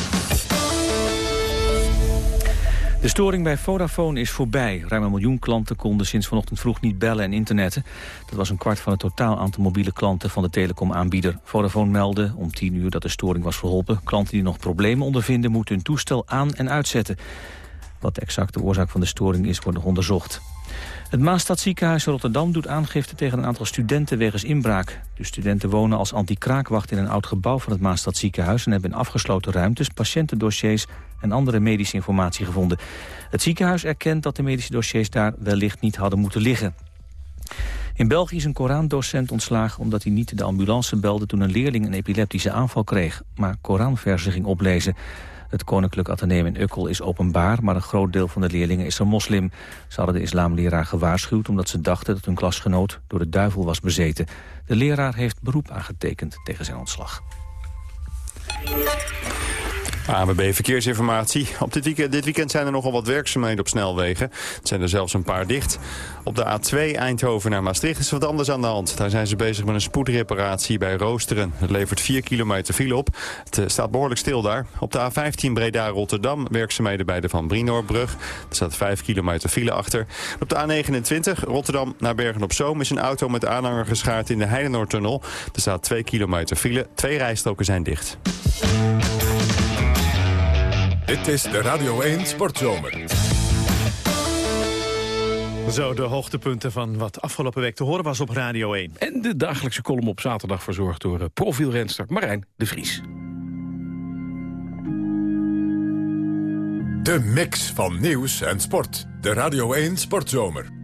De storing bij Vodafone is voorbij. Ruim een miljoen klanten konden sinds vanochtend vroeg niet bellen en internetten. Dat was een kwart van het totaal aantal mobiele klanten van de telecomaanbieder. Vodafone meldde om 10 uur dat de storing was verholpen. Klanten die nog problemen ondervinden moeten hun toestel aan- en uitzetten. Wat de exacte oorzaak van de storing is, wordt nog onderzocht. Het Maastadziekenhuis Rotterdam doet aangifte tegen een aantal studenten wegens inbraak. De studenten wonen als anti-kraakwacht in een oud gebouw van het Maastadziekenhuis... en hebben in afgesloten ruimtes patiëntendossiers en andere medische informatie gevonden. Het ziekenhuis erkent dat de medische dossiers daar wellicht niet hadden moeten liggen. In België is een Korandocent ontslagen omdat hij niet de ambulance belde toen een leerling een epileptische aanval kreeg, maar Koranversen ging oplezen. Het Koninklijk Atheneum in Ukkel is openbaar, maar een groot deel van de leerlingen is een moslim. Ze hadden de islamleraar gewaarschuwd omdat ze dachten dat hun klasgenoot door de duivel was bezeten. De leraar heeft beroep aangetekend tegen zijn ontslag. ANWB Verkeersinformatie. Op dit weekend, zijn er nogal wat werkzaamheden op snelwegen. Het zijn er zelfs een paar dicht. Op de A2 Eindhoven naar Maastricht is wat anders aan de hand. Daar zijn ze bezig met een spoedreparatie bij Roosteren. Het levert 4 kilometer file op. Het eh, staat behoorlijk stil daar. Op de A15 Breda-Rotterdam werkzaamheden bij de Van Brienoordbrug. Er staat 5 kilometer file achter. Op de A29 Rotterdam naar Bergen-op-Zoom is een auto met aanhanger geschaard in de Heidenoordtunnel. Er staat 2 kilometer file. Twee rijstroken zijn dicht. Dit is de Radio 1 Sportzomer. Zo, de hoogtepunten van wat afgelopen week te horen was op Radio 1. En de dagelijkse column op zaterdag verzorgd door uh, profielrenster Marijn de Vries. De mix van nieuws en sport. De Radio 1 Sportzomer.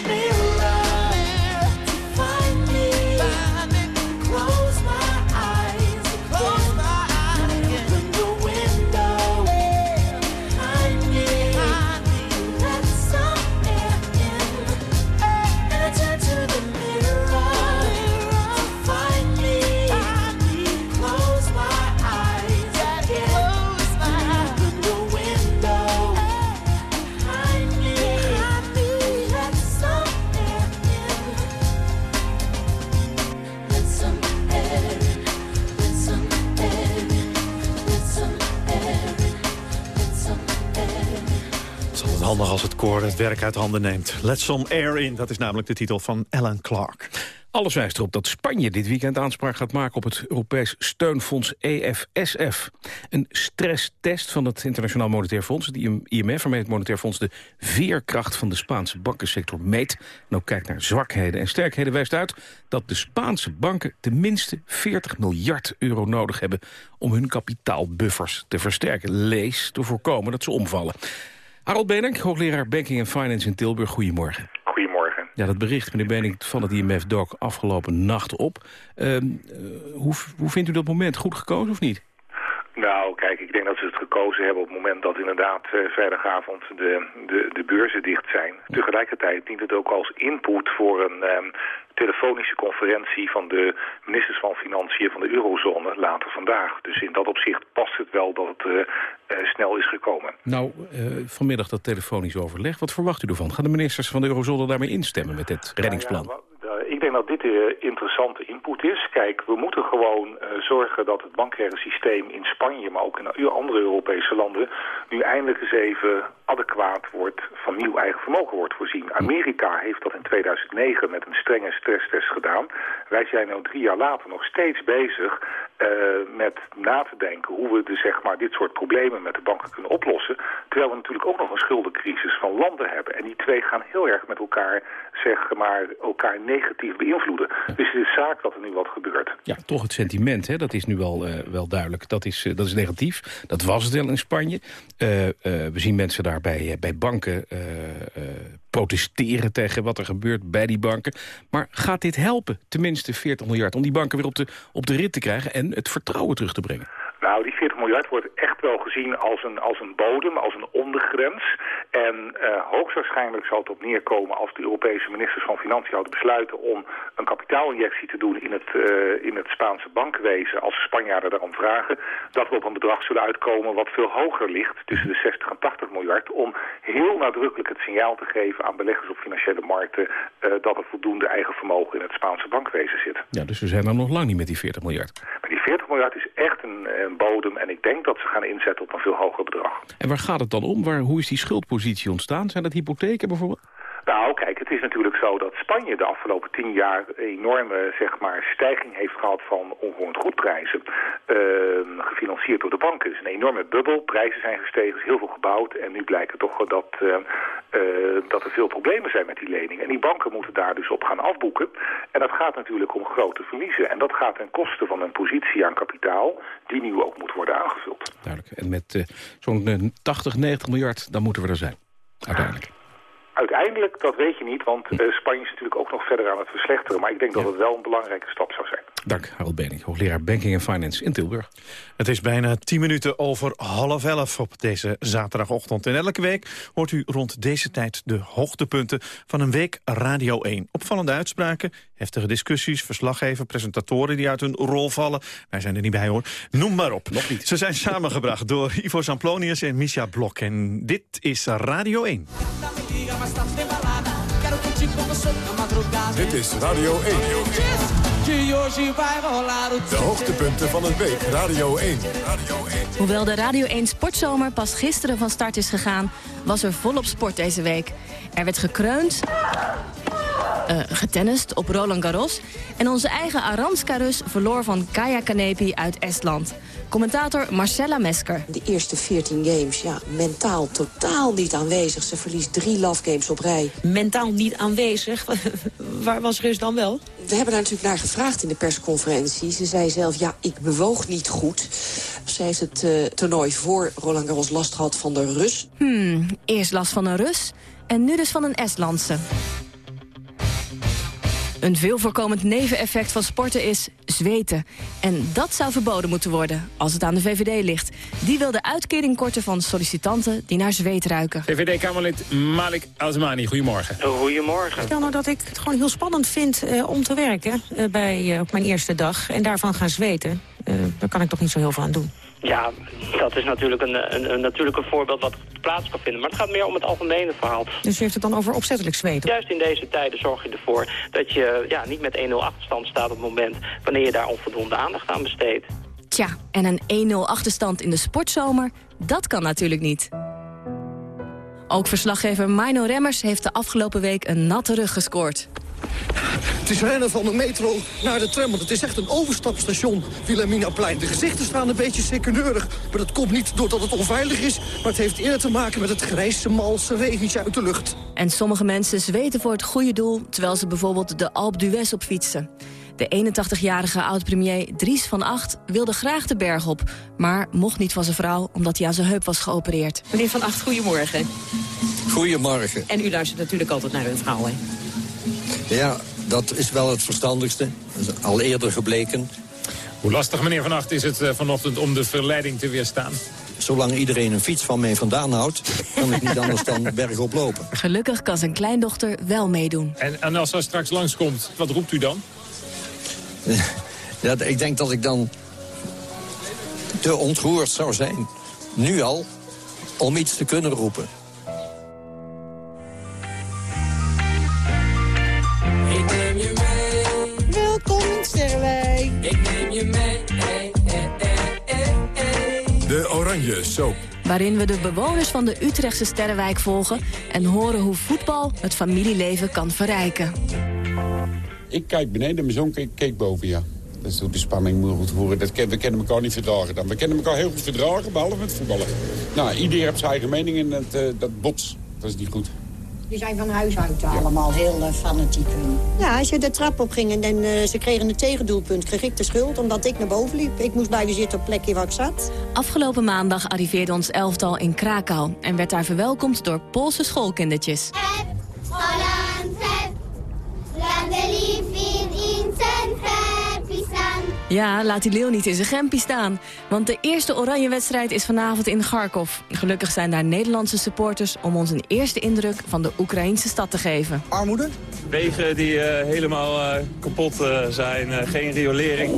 het werk uit handen neemt. Let some air in, dat is namelijk de titel van Alan Clark. Alles wijst erop dat Spanje dit weekend aanspraak gaat maken op het Europees steunfonds EFSF. Een stresstest van het Internationaal Monetair Fonds, het IMF, waarmee het Monetair Fonds de veerkracht van de Spaanse bankensector meet. En ook kijkt naar zwakheden en sterkheden wijst uit dat de Spaanse banken tenminste 40 miljard euro nodig hebben om hun kapitaalbuffers te versterken. Lees te voorkomen dat ze omvallen. Harold Benink, hoogleraar Banking and Finance in Tilburg. Goedemorgen. Goedemorgen. Ja, dat bericht, meneer Benink, van het IMF dook afgelopen nacht op. Ehm, eh, hoe, hoe vindt u dat moment? Goed gekozen of niet? Nou, kijk, ik denk dat ze het gekozen hebben op het moment dat inderdaad eh, vrijdagavond de, de, de beurzen dicht zijn. Tegelijkertijd dient het ook als input voor een ehm, telefonische conferentie van de ministers van Financiën van de eurozone later vandaag. Dus in dat opzicht past het wel dat het eh, eh, snel is gekomen. Nou, eh, vanmiddag dat telefonisch overleg. Wat verwacht u ervan? Gaan de ministers van de eurozone daarmee instemmen met dit reddingsplan? Nou ja, eh, ik denk dat een interessante input is. Kijk, we moeten gewoon eh, zorgen dat het bankaire systeem in Spanje, maar ook in andere Europese landen, nu eindelijk eens even adequaat wordt, van nieuw eigen vermogen wordt voorzien. Amerika heeft dat in 2009 met een strenge stresstest gedaan. Wij zijn nu drie jaar later nog steeds bezig eh, met na te denken hoe we de, zeg maar, dit soort problemen met de banken kunnen oplossen. Terwijl we natuurlijk ook nog een schuldencrisis van landen hebben. En die twee gaan heel erg met elkaar, zeg maar, elkaar negatief beïnvloeden. Dus het is zaak dat er nu wat gebeurt. Ja, toch het sentiment, hè, dat is nu wel, eh, wel duidelijk. Dat is, eh, dat is negatief. Dat was het wel in Spanje. Eh, we zien mensen daar bij, bij banken protesteren tegen wat er gebeurt bij die banken. Maar gaat dit helpen, tenminste 40 miljard... om die banken weer op de, op de rit te krijgen en het vertrouwen terug te brengen? Nou, die 40 miljard wordt echt wel gezien als een, als een bodem, als een ondergrens. En eh, hoogstwaarschijnlijk zal het op neerkomen als de Europese ministers van Financiën hadden besluiten om een kapitaalinjectie te doen in het, eh, in het Spaanse bankenwezen, als de Spanjaarden daarom vragen, dat we op een bedrag zullen uitkomen wat veel hoger ligt, tussen de 60 en 80 miljard, om heel nadrukkelijk het signaal te geven aan beleggers op financiële markten eh, dat er voldoende eigen vermogen in het Spaanse bankwezen zit. Ja, dus we zijn er nog lang niet met die 40 miljard. Maar die 40 miljard is echt een, een bodem en ik denk dat ze gaan inzetten op een veel hoger bedrag. En waar gaat het dan om? Waar, hoe is die schuldpositie ontstaan? Zijn dat hypotheken bijvoorbeeld? Nou, kijk, het is natuurlijk zo dat Spanje de afgelopen tien jaar enorme zeg maar, stijging heeft gehad van ongewoon goedprijzen. Uh, gefinancierd door de banken. Is een enorme bubbel. Prijzen zijn gestegen, is heel veel gebouwd. En nu blijkt toch dat, uh, uh, dat er veel problemen zijn met die leningen. En die banken moeten daar dus op gaan afboeken. En dat gaat natuurlijk om grote verliezen. En dat gaat ten koste van een positie aan kapitaal die nu ook moet worden aangevuld. Duidelijk. En met uh, zo'n 80, 90 miljard, dan moeten we er zijn. Uiteindelijk. Uiteindelijk, dat weet je niet, want uh, Spanje is natuurlijk ook nog verder aan het verslechteren. Maar ik denk dat het wel een belangrijke stap zou zijn. Dank, Harold Bening, hoogleraar Banking and Finance in Tilburg. Het is bijna 10 minuten over half elf op deze zaterdagochtend. En elke week hoort u rond deze tijd de hoogtepunten van een week Radio 1. Opvallende uitspraken, heftige discussies, verslaggever, presentatoren die uit hun rol vallen. Wij zijn er niet bij hoor. Noem maar op. Nog niet. Ze zijn samengebracht door Ivo Zamplonius en Misha Blok. En dit is Radio 1. Dit is Radio 1. De hoogtepunten van een week Radio 1. Radio 1. Hoewel de Radio 1 Sportzomer pas gisteren van start is gegaan... was er volop sport deze week. Er werd gekreund, eh, getennist op Roland Garros. En onze eigen Aranska Rus verloor van Kaya Kanepi uit Estland. Commentator Marcella Mesker. De eerste 14 games, ja, mentaal totaal niet aanwezig. Ze verliest drie love games op rij. Mentaal niet aanwezig? <laughs> Waar was Rus dan wel? We hebben daar natuurlijk naar gevraagd in de persconferentie. Ze zei zelf, ja, ik bewoog niet goed. Ze heeft het uh, toernooi voor Roland Garros last gehad van de Rus. Hmm, eerst last van een Rus en nu dus van een Estlandse. Een veel voorkomend neveneffect van sporten is zweten. En dat zou verboden moeten worden, als het aan de VVD ligt. Die wil de uitkering korten van sollicitanten die naar zweet ruiken. VVD-Kamerlid Malik Azmani, goedemorgen. Goedemorgen. Stel nou dat ik het gewoon heel spannend vind uh, om te werken uh, bij, uh, op mijn eerste dag... en daarvan gaan zweten. daar kan ik toch niet zo heel veel aan doen. Ja, dat is natuurlijk een, een, een, natuurlijk een voorbeeld wat plaats kan vinden. Maar het gaat meer om het algemene verhaal. Dus u heeft het dan over opzettelijk zweten? Juist in deze tijden zorg je ervoor dat je ja, niet met 1-0 achterstand staat op het moment... wanneer je daar onvoldoende aandacht aan besteedt. Tja, en een 1-0 achterstand in de sportzomer, dat kan natuurlijk niet. Ook verslaggever Mino Remmers heeft de afgelopen week een natte rug gescoord. Het is rennen van de metro naar de tram, want het is echt een overstapstation, Wilhelminaplein. De gezichten staan een beetje seconeurig, maar dat komt niet doordat het onveilig is... maar het heeft eerder te maken met het grijze, malse regentje uit de lucht. En sommige mensen zweten voor het goede doel... terwijl ze bijvoorbeeld de Alpe d'Huez op fietsen. De 81-jarige oud-premier Dries van Acht wilde graag de berg op... maar mocht niet van zijn vrouw omdat hij aan zijn heup was geopereerd. Meneer van Acht, goedemorgen. Goedemorgen. En u luistert natuurlijk altijd naar uw vrouw, hè? Ja, dat is wel het verstandigste. Dat is al eerder gebleken. Hoe lastig, meneer Van Acht, is het uh, vanochtend om de verleiding te weerstaan? Zolang iedereen een fiets van mij vandaan houdt... kan ik niet anders dan <laughs> bergop lopen. Gelukkig kan zijn kleindochter wel meedoen. En, en als hij straks langskomt, wat roept u dan? <laughs> Ja, ik denk dat ik dan te ontroerd zou zijn. Nu al, om iets te kunnen roepen. Ik neem je mee. Hey, hey, hey, hey, De Oranje Soap. Waarin we de bewoners van de Utrechtse Sterrenwijk volgen... en horen hoe voetbal het familieleven kan verrijken. Ik kijk beneden, mijn zoon keek, keek boven, ja. Dat is de spanning moet goed voeren. Dat ken, we kennen elkaar niet verdragen dan. We kennen elkaar heel goed verdragen, behalve met voetballen. Nou, iedereen heeft zijn eigen mening en dat, uh, dat bots. Dat is niet goed. Die zijn van huis uit allemaal heel uh, fanatiek. Ja, als je de trap op ging en, en uh, ze kregen een tegendoelpunt... kreeg ik de schuld omdat ik naar boven liep. Ik moest blijven zitten op het plekje waar ik zat. Afgelopen maandag arriveerde ons elftal in Krakau... en werd daar verwelkomd door Poolse schoolkindertjes. Ja, laat die leeuw niet in zijn gempie staan. Want de eerste oranje wedstrijd is vanavond in Kharkov. Gelukkig zijn daar Nederlandse supporters... om ons een eerste indruk van de Oekraïnse stad te geven. Armoede? Wegen die uh, helemaal uh, kapot uh, zijn, geen riolering.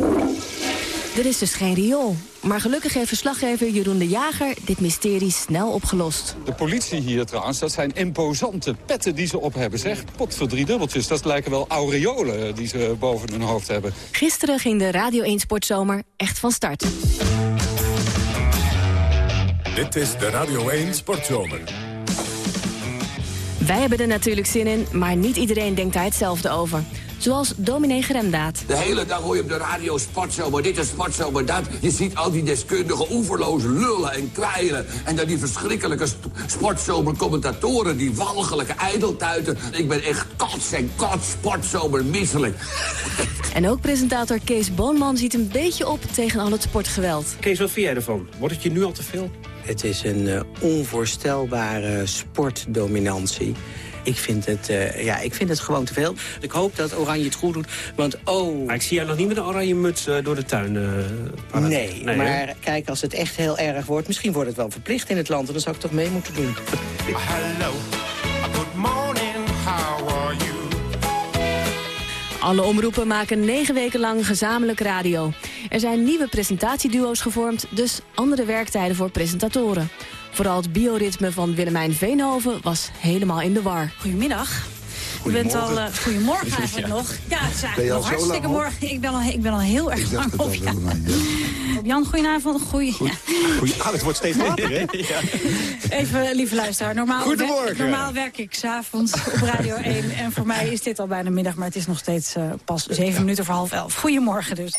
Er is dus geen riool. Maar gelukkig heeft verslaggever Jeroen de Jager dit mysterie snel opgelost. De politie hier trouwens, dat zijn imposante petten die ze op hebben. Zeg, potverdriedubbeltjes, dat lijken wel aureolen die ze boven hun hoofd hebben. Gisteren ging de Radio 1 Sportzomer echt van start. Dit is de Radio 1 Sportzomer. Wij hebben er natuurlijk zin in, maar niet iedereen denkt daar hetzelfde over. Zoals dominee Gremdaad. De hele dag hoor je op de radio sportzomer, dit is sportzomer, dat. Je ziet al die deskundige oeverloos lullen en kwijlen. En dan die verschrikkelijke sportzomercommentatoren, die walgelijke ijdeltuiten. Ik ben echt kots en kots sportzomer misselijk. En ook presentator Kees Boonman ziet een beetje op tegen al het sportgeweld. Kees, wat vind jij ervan? Wordt het je nu al te veel? Het is een uh, onvoorstelbare sportdominantie. Ik vind, het, uh, ja, ik vind het gewoon te veel. Ik hoop dat Oranje het goed doet, want oh... Maar ik zie jou nog niet met een oranje muts uh, door de tuin uh, Nee, nee, maar hè? kijk, als het echt heel erg wordt... misschien wordt het wel verplicht in het land en dan zou ik toch mee moeten doen. Hello, good morning, how are you? Alle omroepen maken negen weken lang gezamenlijk radio. Er zijn nieuwe presentatieduo's gevormd, dus andere werktijden voor presentatoren. Vooral het bioritme van Willemijn Veenhoven was helemaal in de war. Goedemiddag. U bent al, Goedemorgen. eh, goedemorgen eigenlijk Ja. nog. Ja, het is eigenlijk nog hartstikke morgen. Ik ben, al, ik ben al heel erg lang op. al, Ja. Willemijn. ja. Jan, goedenavond. Goeie, ja. Goeie, ah, het wordt steeds later, hè? Even, lieve luisteraar. Normaal, Goedemorgen. wer- normaal werk ik s'avonds op Radio <laughs> 1. En voor mij is dit al bijna middag, maar het is nog steeds eh, pas zeven minuten voor half elf. Goedemorgen dus.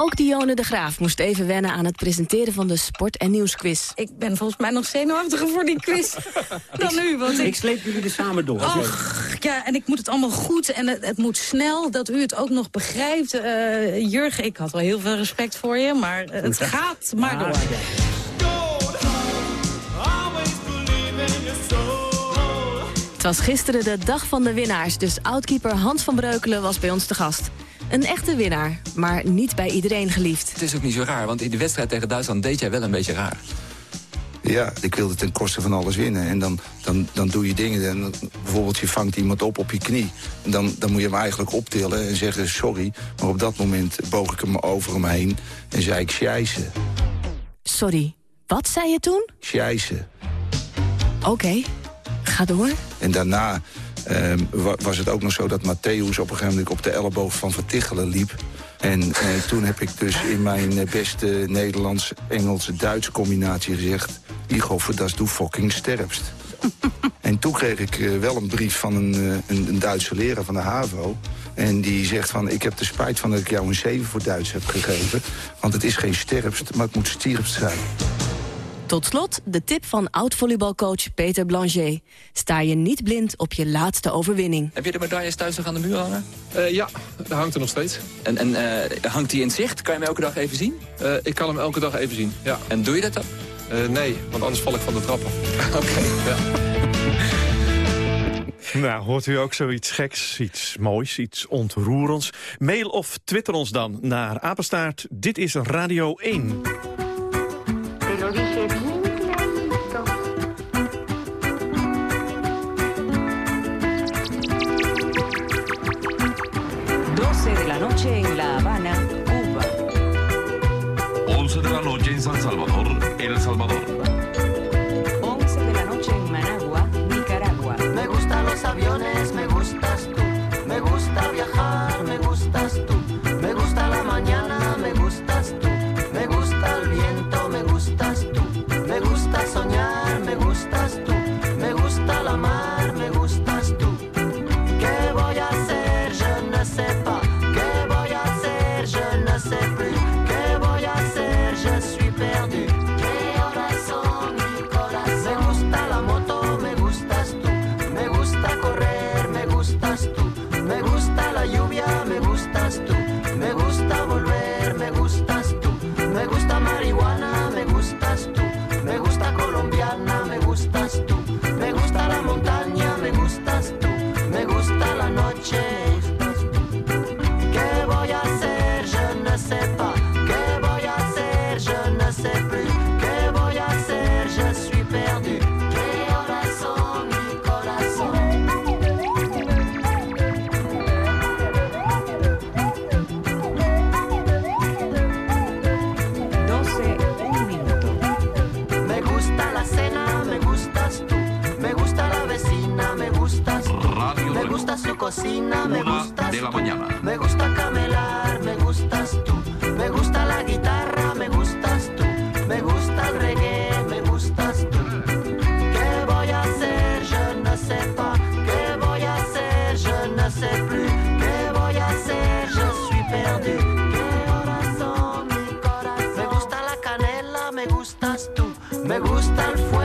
Ook Dione de Graaf moest even wennen aan het presenteren van de sport- en nieuwsquiz. Ik ben volgens mij nog zenuwachtiger voor die quiz <laughs> dan nu. Want Ik ik, sleep jullie er samen door. Och, ja, en ik moet het allemaal goed en het, het moet snel, dat u het ook nog begrijpt. Eh, Jurgen, ik had wel heel veel respect voor je, maar het gaat maar door. Het was gisteren de dag van de winnaars, dus oudkeeper Hans van Breukelen was bij ons te gast. Een echte winnaar, maar niet bij iedereen geliefd. Het is ook niet zo raar, want in de wedstrijd tegen Duitsland deed jij wel een beetje raar. Ja, ik wilde ten koste van alles winnen. En dan, dan, dan doe je dingen. En dan- bijvoorbeeld, je vangt iemand op op je knie. En dan, dan moet je hem eigenlijk optillen en zeggen sorry. Maar op dat moment boog ik hem over hem heen en zei ik scheisse. Sorry, wat zei je toen? Scheisse. Oké, ga door. En daarna ehm, wa- was het ook nog zo dat Matthäus op een gegeven moment op de elleboog van Vertichelen liep. En eh, toen heb ik dus in mijn eh, beste Nederlands, Engelse, Duitse combinatie gezegd... Igor, voor das du fucking sterpst. <laughs> en toen kreeg ik eh, wel een brief van een, een, een Duitse leraar van de HAVO. En die zegt van, ik heb er spijt van dat ik jou een 7 voor Duits heb gegeven. Want het is geen sterpst, maar het moet stierpst zijn. Tot slot de tip van oud-volleybalcoach Peter Blanger. Sta je niet blind op je laatste overwinning. Heb je de medailles thuis nog aan de muur hangen? ja, daar hangt er nog steeds. En, en eh, hangt die in zicht? Kan je hem elke dag even zien? Eh, ik kan hem elke dag even zien, ja. En doe je dat dan? Eh, nee, want anders val ik van de trappen. <laughs> Oké. Ja. <laughs> Nou, hoort u ook zoiets geks, iets moois, iets ontroerends? Mail of twitter ons dan naar apenstaart. Dit is Radio 1. Noche en La Habana, Cuba. 11 de la noche en San Salvador, El Salvador. Je sais plus. ¿Qué voy a hacer? Je suis perdu. Me gusta la canela, me gustas tú. Me gusta el fuego,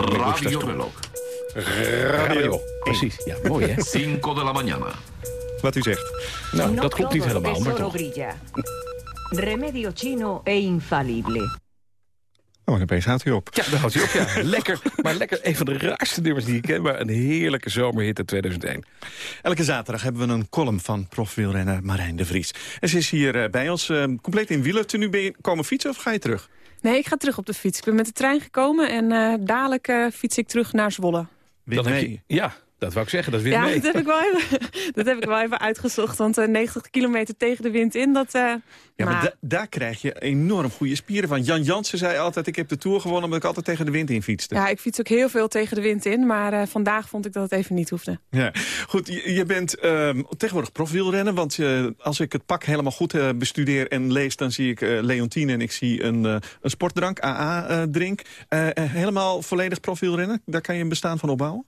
Radio Reloj. Radio. Precies, ja, mooi hè? <laughs> 5 de la mañana. Wat u zegt. Nou, dat klopt niet helemaal, maar toch. Remedio chino e infalible. Oh, en opeens houdt hij op. Ja, daar houdt hij op, ja. <laughs> lekker, maar lekker een van de raarste nummers die ik ken... maar een heerlijke zomerhit uit 2001. Elke zaterdag hebben we een column van profwielrenner Marijn de Vries. En ze is hier eh, bij ons, eh, compleet in wielertenu. Ben je komen fietsen of ga je terug? Nee, ik ga terug op de fiets. Ik ben met de trein gekomen en eh, dadelijk eh, fiets ik terug naar Zwolle. Dan heb je- ja, dat wou ik zeggen, dat wint ja, mee. dat heb, ik wel even, <laughs> dat heb ik wel even uitgezocht. Want eh, 90 kilometer tegen de wind in, dat... Ja, maar maar- da- daar krijg je enorm goede spieren van. Jan Jansen zei altijd, ik heb de Tour gewonnen... omdat ik altijd tegen de wind in fietste. ja, ik fiets ook heel veel tegen de wind in. Maar eh, vandaag vond ik dat het even niet hoefde. Ja, goed. Je, je bent ehm, tegenwoordig profwielrennen. Want eh, als ik het pak helemaal goed eh, bestudeer en lees... dan zie ik Leontine en ik zie een, een sportdrank, AA-drink. Helemaal volledig profwielrennen. Daar kan je een bestaan van opbouwen.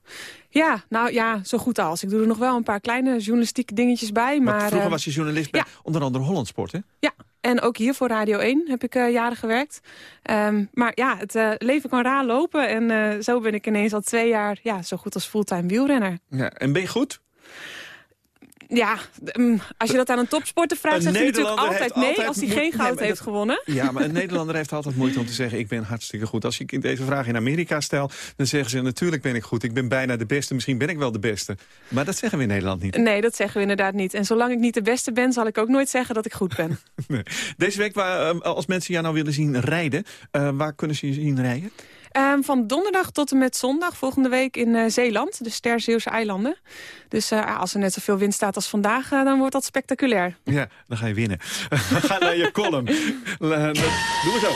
Ja, nou ja, zo goed als. Ik doe er nog wel een paar kleine journalistieke dingetjes bij. Maar Maar, vroeger was je journalist bij onder andere Hollandsport, hè? Ja, en ook hier voor Radio 1 heb ik eh, jaren gewerkt. Ehm, maar ja, het eh, leven kan raar lopen. En eh, zo ben ik ineens al twee jaar ja, zo goed als fulltime wielrenner. Ja, en ben je goed? Ja, mm, als je dat aan een topsporter vraagt, zegt hij natuurlijk altijd nee altijd als hij geen goud heeft dat- gewonnen. Ja, maar een Nederlander heeft altijd moeite om te zeggen... ik ben hartstikke goed. Als ik deze vraag in Amerika stel, dan zeggen ze... natuurlijk ben ik goed, ik ben bijna de beste, misschien ben ik wel de beste. Maar dat zeggen we in Nederland niet. Nee, dat zeggen we inderdaad niet. En zolang ik niet de beste ben, zal ik ook nooit zeggen dat ik goed ben. <laughs> Nee. Deze week, waar, eh, als mensen jou nou willen zien rijden... eh, waar kunnen ze je zien rijden? Ehm, van donderdag tot en met zondag volgende week in eh, Zeeland, de Ster Zeeuwse eilanden. Dus eh, als er net zoveel wind staat als vandaag, eh, dan wordt dat spectaculair. Ja, dan ga je winnen. <laughs> We gaan naar je column. Doen we zo.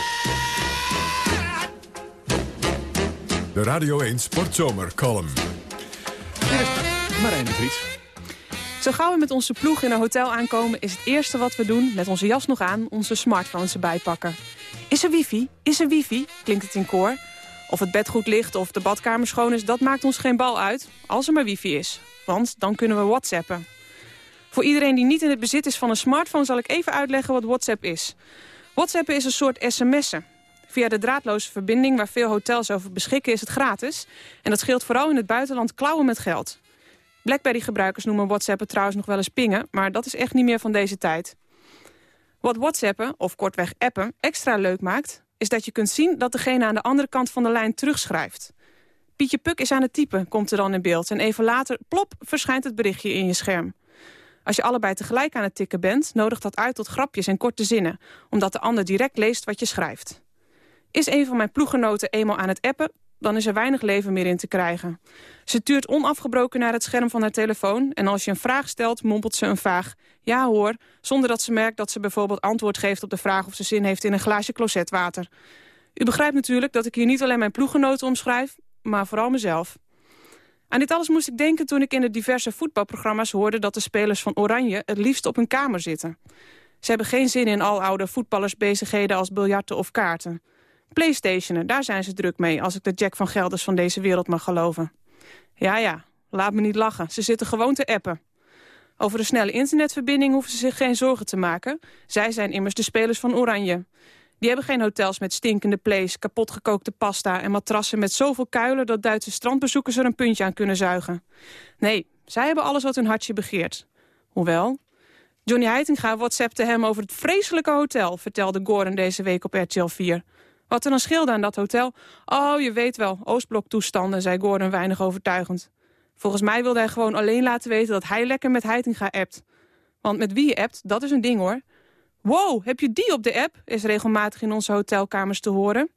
De Radio 1 Sportzomer column. Marijn de Vries. Zo gauw we met onze ploeg in een hotel aankomen... is het eerste wat we doen, met onze jas nog aan, onze smartphones erbij pakken. Is er wifi? Is er wifi? Klinkt het in koor. Of het bed goed ligt of de badkamer schoon is, dat maakt ons geen bal uit. Als er maar wifi is. Want dan kunnen we whatsappen. Voor iedereen die niet in het bezit is van een smartphone... zal ik even uitleggen wat WhatsApp is. WhatsAppen is een soort sms'en. Via de draadloze verbinding waar veel hotels over beschikken is het gratis. En dat scheelt vooral in het buitenland klauwen met geld. BlackBerry-gebruikers noemen WhatsAppen trouwens nog wel eens pingen... maar dat is echt niet meer van deze tijd. Wat WhatsAppen, of kortweg appen, extra leuk maakt... is dat je kunt zien dat degene aan de andere kant van de lijn terugschrijft. Pietje Puk is aan het typen, komt er dan in beeld... en even later, plop, verschijnt het berichtje in je scherm. Als je allebei tegelijk aan het tikken bent... nodigt dat uit tot grapjes en korte zinnen... omdat de ander direct leest wat je schrijft. Is een van mijn ploeggenoten eenmaal aan het appen... dan is er weinig leven meer in te krijgen. Ze tuurt onafgebroken naar het scherm van haar telefoon... en als je een vraag stelt, mompelt ze een vaag ja hoor... zonder dat ze merkt dat ze bijvoorbeeld antwoord geeft op de vraag... of ze zin heeft in een glaasje closetwater. U begrijpt natuurlijk dat ik hier niet alleen mijn ploeggenoten omschrijf... maar vooral mezelf. Aan dit alles moest ik denken toen ik in de diverse voetbalprogramma's hoorde... dat de spelers van Oranje het liefst op hun kamer zitten. Ze hebben geen zin in aloude voetballersbezigheden als biljarten of kaarten. Playstationen, daar zijn ze druk mee... als ik de Jack van Gelders van deze wereld mag geloven. Ja, ja, laat me niet lachen. Ze zitten gewoon te appen. Over de snelle internetverbinding hoeven ze zich geen zorgen te maken. Zij zijn immers de spelers van Oranje. Die hebben geen hotels met stinkende plays, kapotgekookte pasta... en matrassen met zoveel kuilen dat Duitse strandbezoekers er een puntje aan kunnen zuigen. Nee, zij hebben alles wat hun hartje begeert. Hoewel... Johnny Heitinga whatsappte hem over het vreselijke hotel... vertelde Gordon deze week op RTL 4. Wat er dan scheelde aan dat hotel? Oh, je weet wel, Oostblok-toestanden, zei Gordon weinig overtuigend. Volgens mij wilde hij gewoon alleen laten weten dat hij lekker met Heitinga appt. Want met wie je appt, dat is een ding hoor. Wow, heb je die op de app? Is regelmatig in onze hotelkamers te horen.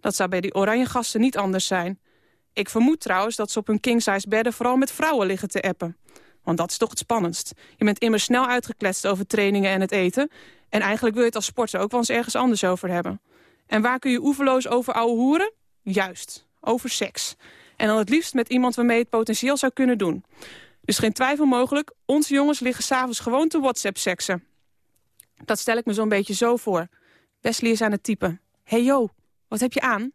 Dat zou bij die oranje gasten niet anders zijn. Ik vermoed trouwens dat ze op hun king-size bedden vooral met vrouwen liggen te appen. Want dat is toch het spannendst. Je bent immers snel uitgekletst over trainingen en het eten. En eigenlijk wil je het als sporter ook wel eens ergens anders over hebben. En waar kun je oeverloos over ouwe hoeren? Juist, over seks. En dan het liefst met iemand waarmee het potentieel zou kunnen doen. Dus geen twijfel mogelijk, onze jongens liggen s'avonds gewoon te WhatsApp-seksen. Dat stel ik me zo'n beetje zo voor. Wesley is aan het typen. hey yo, wat heb je aan?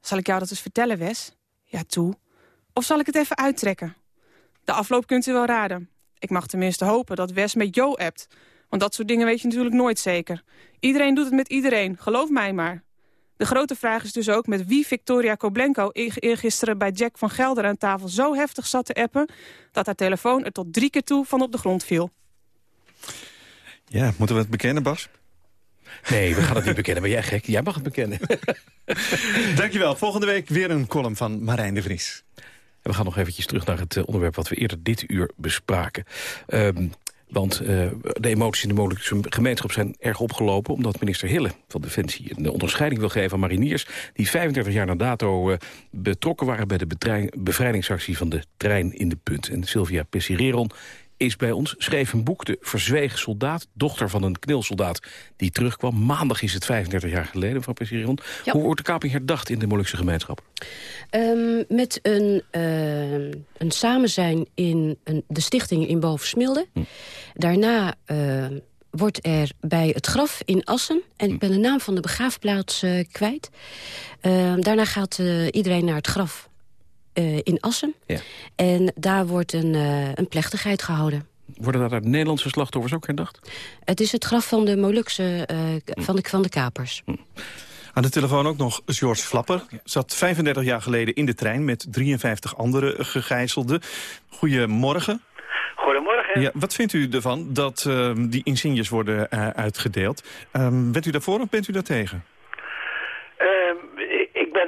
Zal ik jou dat eens vertellen, Wes? Ja, toe. Of zal ik het even uittrekken? De afloop kunt u wel raden. Ik mag tenminste hopen dat Wes met Jo appt. Want dat soort dingen weet je natuurlijk nooit zeker. Iedereen doet het met iedereen, geloof mij maar. De grote vraag is dus ook met wie Victoria Koblenko eergisteren bij Jack van Gelder aan tafel zo heftig zat te appen... dat haar telefoon er tot drie keer toe van op de grond viel. Ja, moeten we het bekennen, Bas? Nee, we gaan het niet bekennen. Ben jij gek? Jij mag het bekennen. <laughs> Dankjewel. Volgende week weer een column van Marijn de Vries. En we gaan nog eventjes terug naar het eh, onderwerp wat we eerder dit uur bespraken. Um, want uh, de emoties in de Molukse gemeenschap zijn erg opgelopen... omdat minister Hille van Defensie een onderscheiding wil geven aan mariniers... die 35 jaar na dato uh, betrokken waren bij de bevrijdingsactie van de trein in de punt. En Sylvia Pessireron is bij ons, schreef een boek... De Verzwegen Soldaat, dochter van een knilsoldaat die terugkwam. Maandag is het 35 jaar geleden, mevrouw Pessireron. Ja. Hoe wordt de kaping herdacht in de Molukse gemeenschap? Um, met een, uh, een samenzijn in een, de stichting in Bovensmilde. Hm. Daarna... Uh, wordt er bij het graf in Assen... en ik ben de naam van de begraafplaats uh, kwijt. Uh, daarna gaat uh, iedereen naar het graf uh, in Assen. Ja. En daar wordt een, uh, een plechtigheid gehouden. Worden daar de Nederlandse slachtoffers ook herdacht? Het is het graf van de Molukse, uh, van, de, van de kapers. Hm. Aan de telefoon ook nog George Flapper. Zat 35 jaar geleden in de trein met 53 andere gegijzelden. Goedemorgen. Goedemorgen. Ja, wat vindt u ervan dat uh, die insignes worden uh, uitgedeeld? Um, bent u daarvoor of bent u daartegen? Ik ben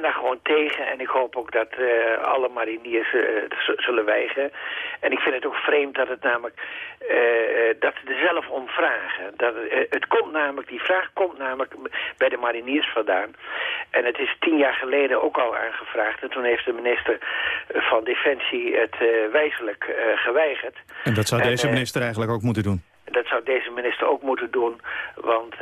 daar gewoon tegen en ik hoop ook dat uh, alle mariniers uh, zullen weigeren. En ik vind het ook vreemd dat het namelijk uh, dat ze er zelf om vragen. Dat, het komt namelijk, die vraag komt namelijk bij de mariniers vandaan. En het is tien jaar geleden ook al aangevraagd. En toen heeft de minister van Defensie het wijzelijk geweigerd. En dat zou deze minister eigenlijk ook moeten doen? Dat zou deze minister ook moeten doen. Want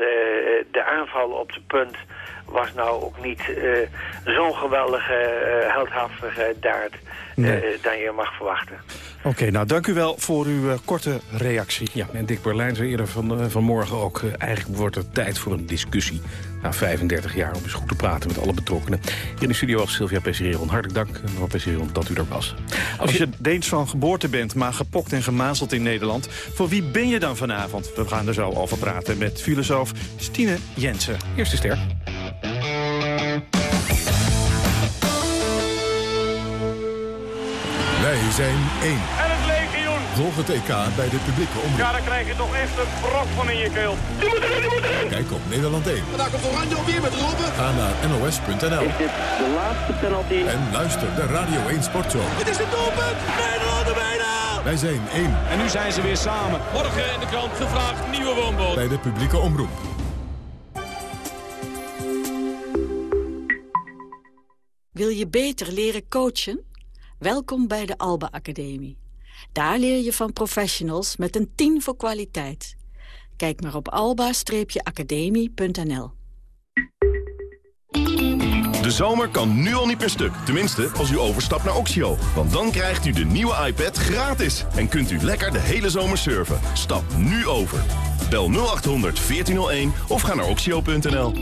de aanval op de punt was nou ook niet uh, zo'n geweldige, uh, heldhaftige daad nee. uh, dan je mag verwachten. Oké, okay, nou dank u wel voor uw korte reactie. Ja, en Dick Berlijn zei eerder van, vanmorgen ook... eigenlijk wordt het tijd voor een discussie na 35 jaar... om eens goed te praten met alle betrokkenen. Hier in de studio was Sylvia Pessireron. Hartelijk dank, mevrouw Pessireron, dat u er was. Als je Deens van geboorte bent, maar gepokt en gemazeld in Nederland... voor wie ben je dan vanavond? We gaan er zo over praten met filosoof Stine Jensen. Eerste ster. Wij zijn één. En het legioen. Volg het EK bij de publieke omroep. Ja, dan krijg je toch echt een brok van in je keel. Die moet erin, die moet erin. Kijk op Nederland 1. Vandaag komt Oranje alweer met Robben. Ga naar nos.nl. Is dit de laatste penalty? En luister de Radio 1 Sportshow. Het is de doelpunt. Nederland er bijna. Wij zijn één. En nu zijn ze weer samen. Morgen in de krant gevraagd nieuwe woonboot. Bij de publieke omroep. Je beter leren coachen? Welkom bij de Alba Academie. Daar leer je van professionals met een 10 voor kwaliteit. Kijk maar op alba-academie.nl De zomer kan nu al niet per stuk. Tenminste, als u overstapt naar Oxio. Want dan krijgt u de nieuwe iPad gratis. En kunt u lekker de hele zomer surfen. Stap nu over. Bel 0800 1401 of ga naar oxio.nl.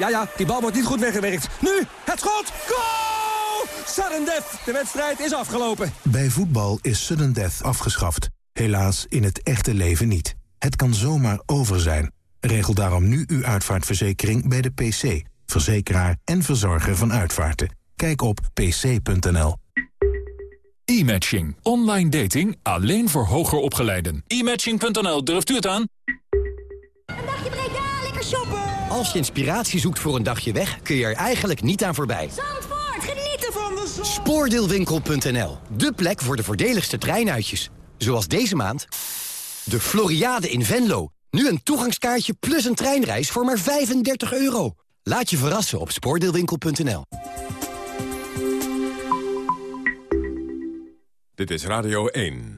Ja, ja, die bal wordt niet goed weggewerkt. Nu, het schot! Goal! Sudden death. De wedstrijd is afgelopen. Bij voetbal is sudden death afgeschaft. Helaas in het echte leven niet. Het kan zomaar over zijn. Regel daarom nu uw uitvaartverzekering bij de PC. Verzekeraar en verzorger van uitvaarten. Kijk op pc.nl. E-matching. Online dating alleen voor hoger opgeleiden. E-matching.nl, durft u het aan? Een dagje Breda, lekker shoppen! Als je inspiratie zoekt voor een dagje weg, kun je er eigenlijk niet aan voorbij. Zandvoort, genieten van de zon! Spoordeelwinkel.nl, de plek voor de voordeligste treinuitjes. Zoals deze maand de Floriade in Venlo. Nu een toegangskaartje plus een treinreis voor maar 35 euro. Laat je verrassen op spoordeelwinkel.nl. Dit is Radio 1.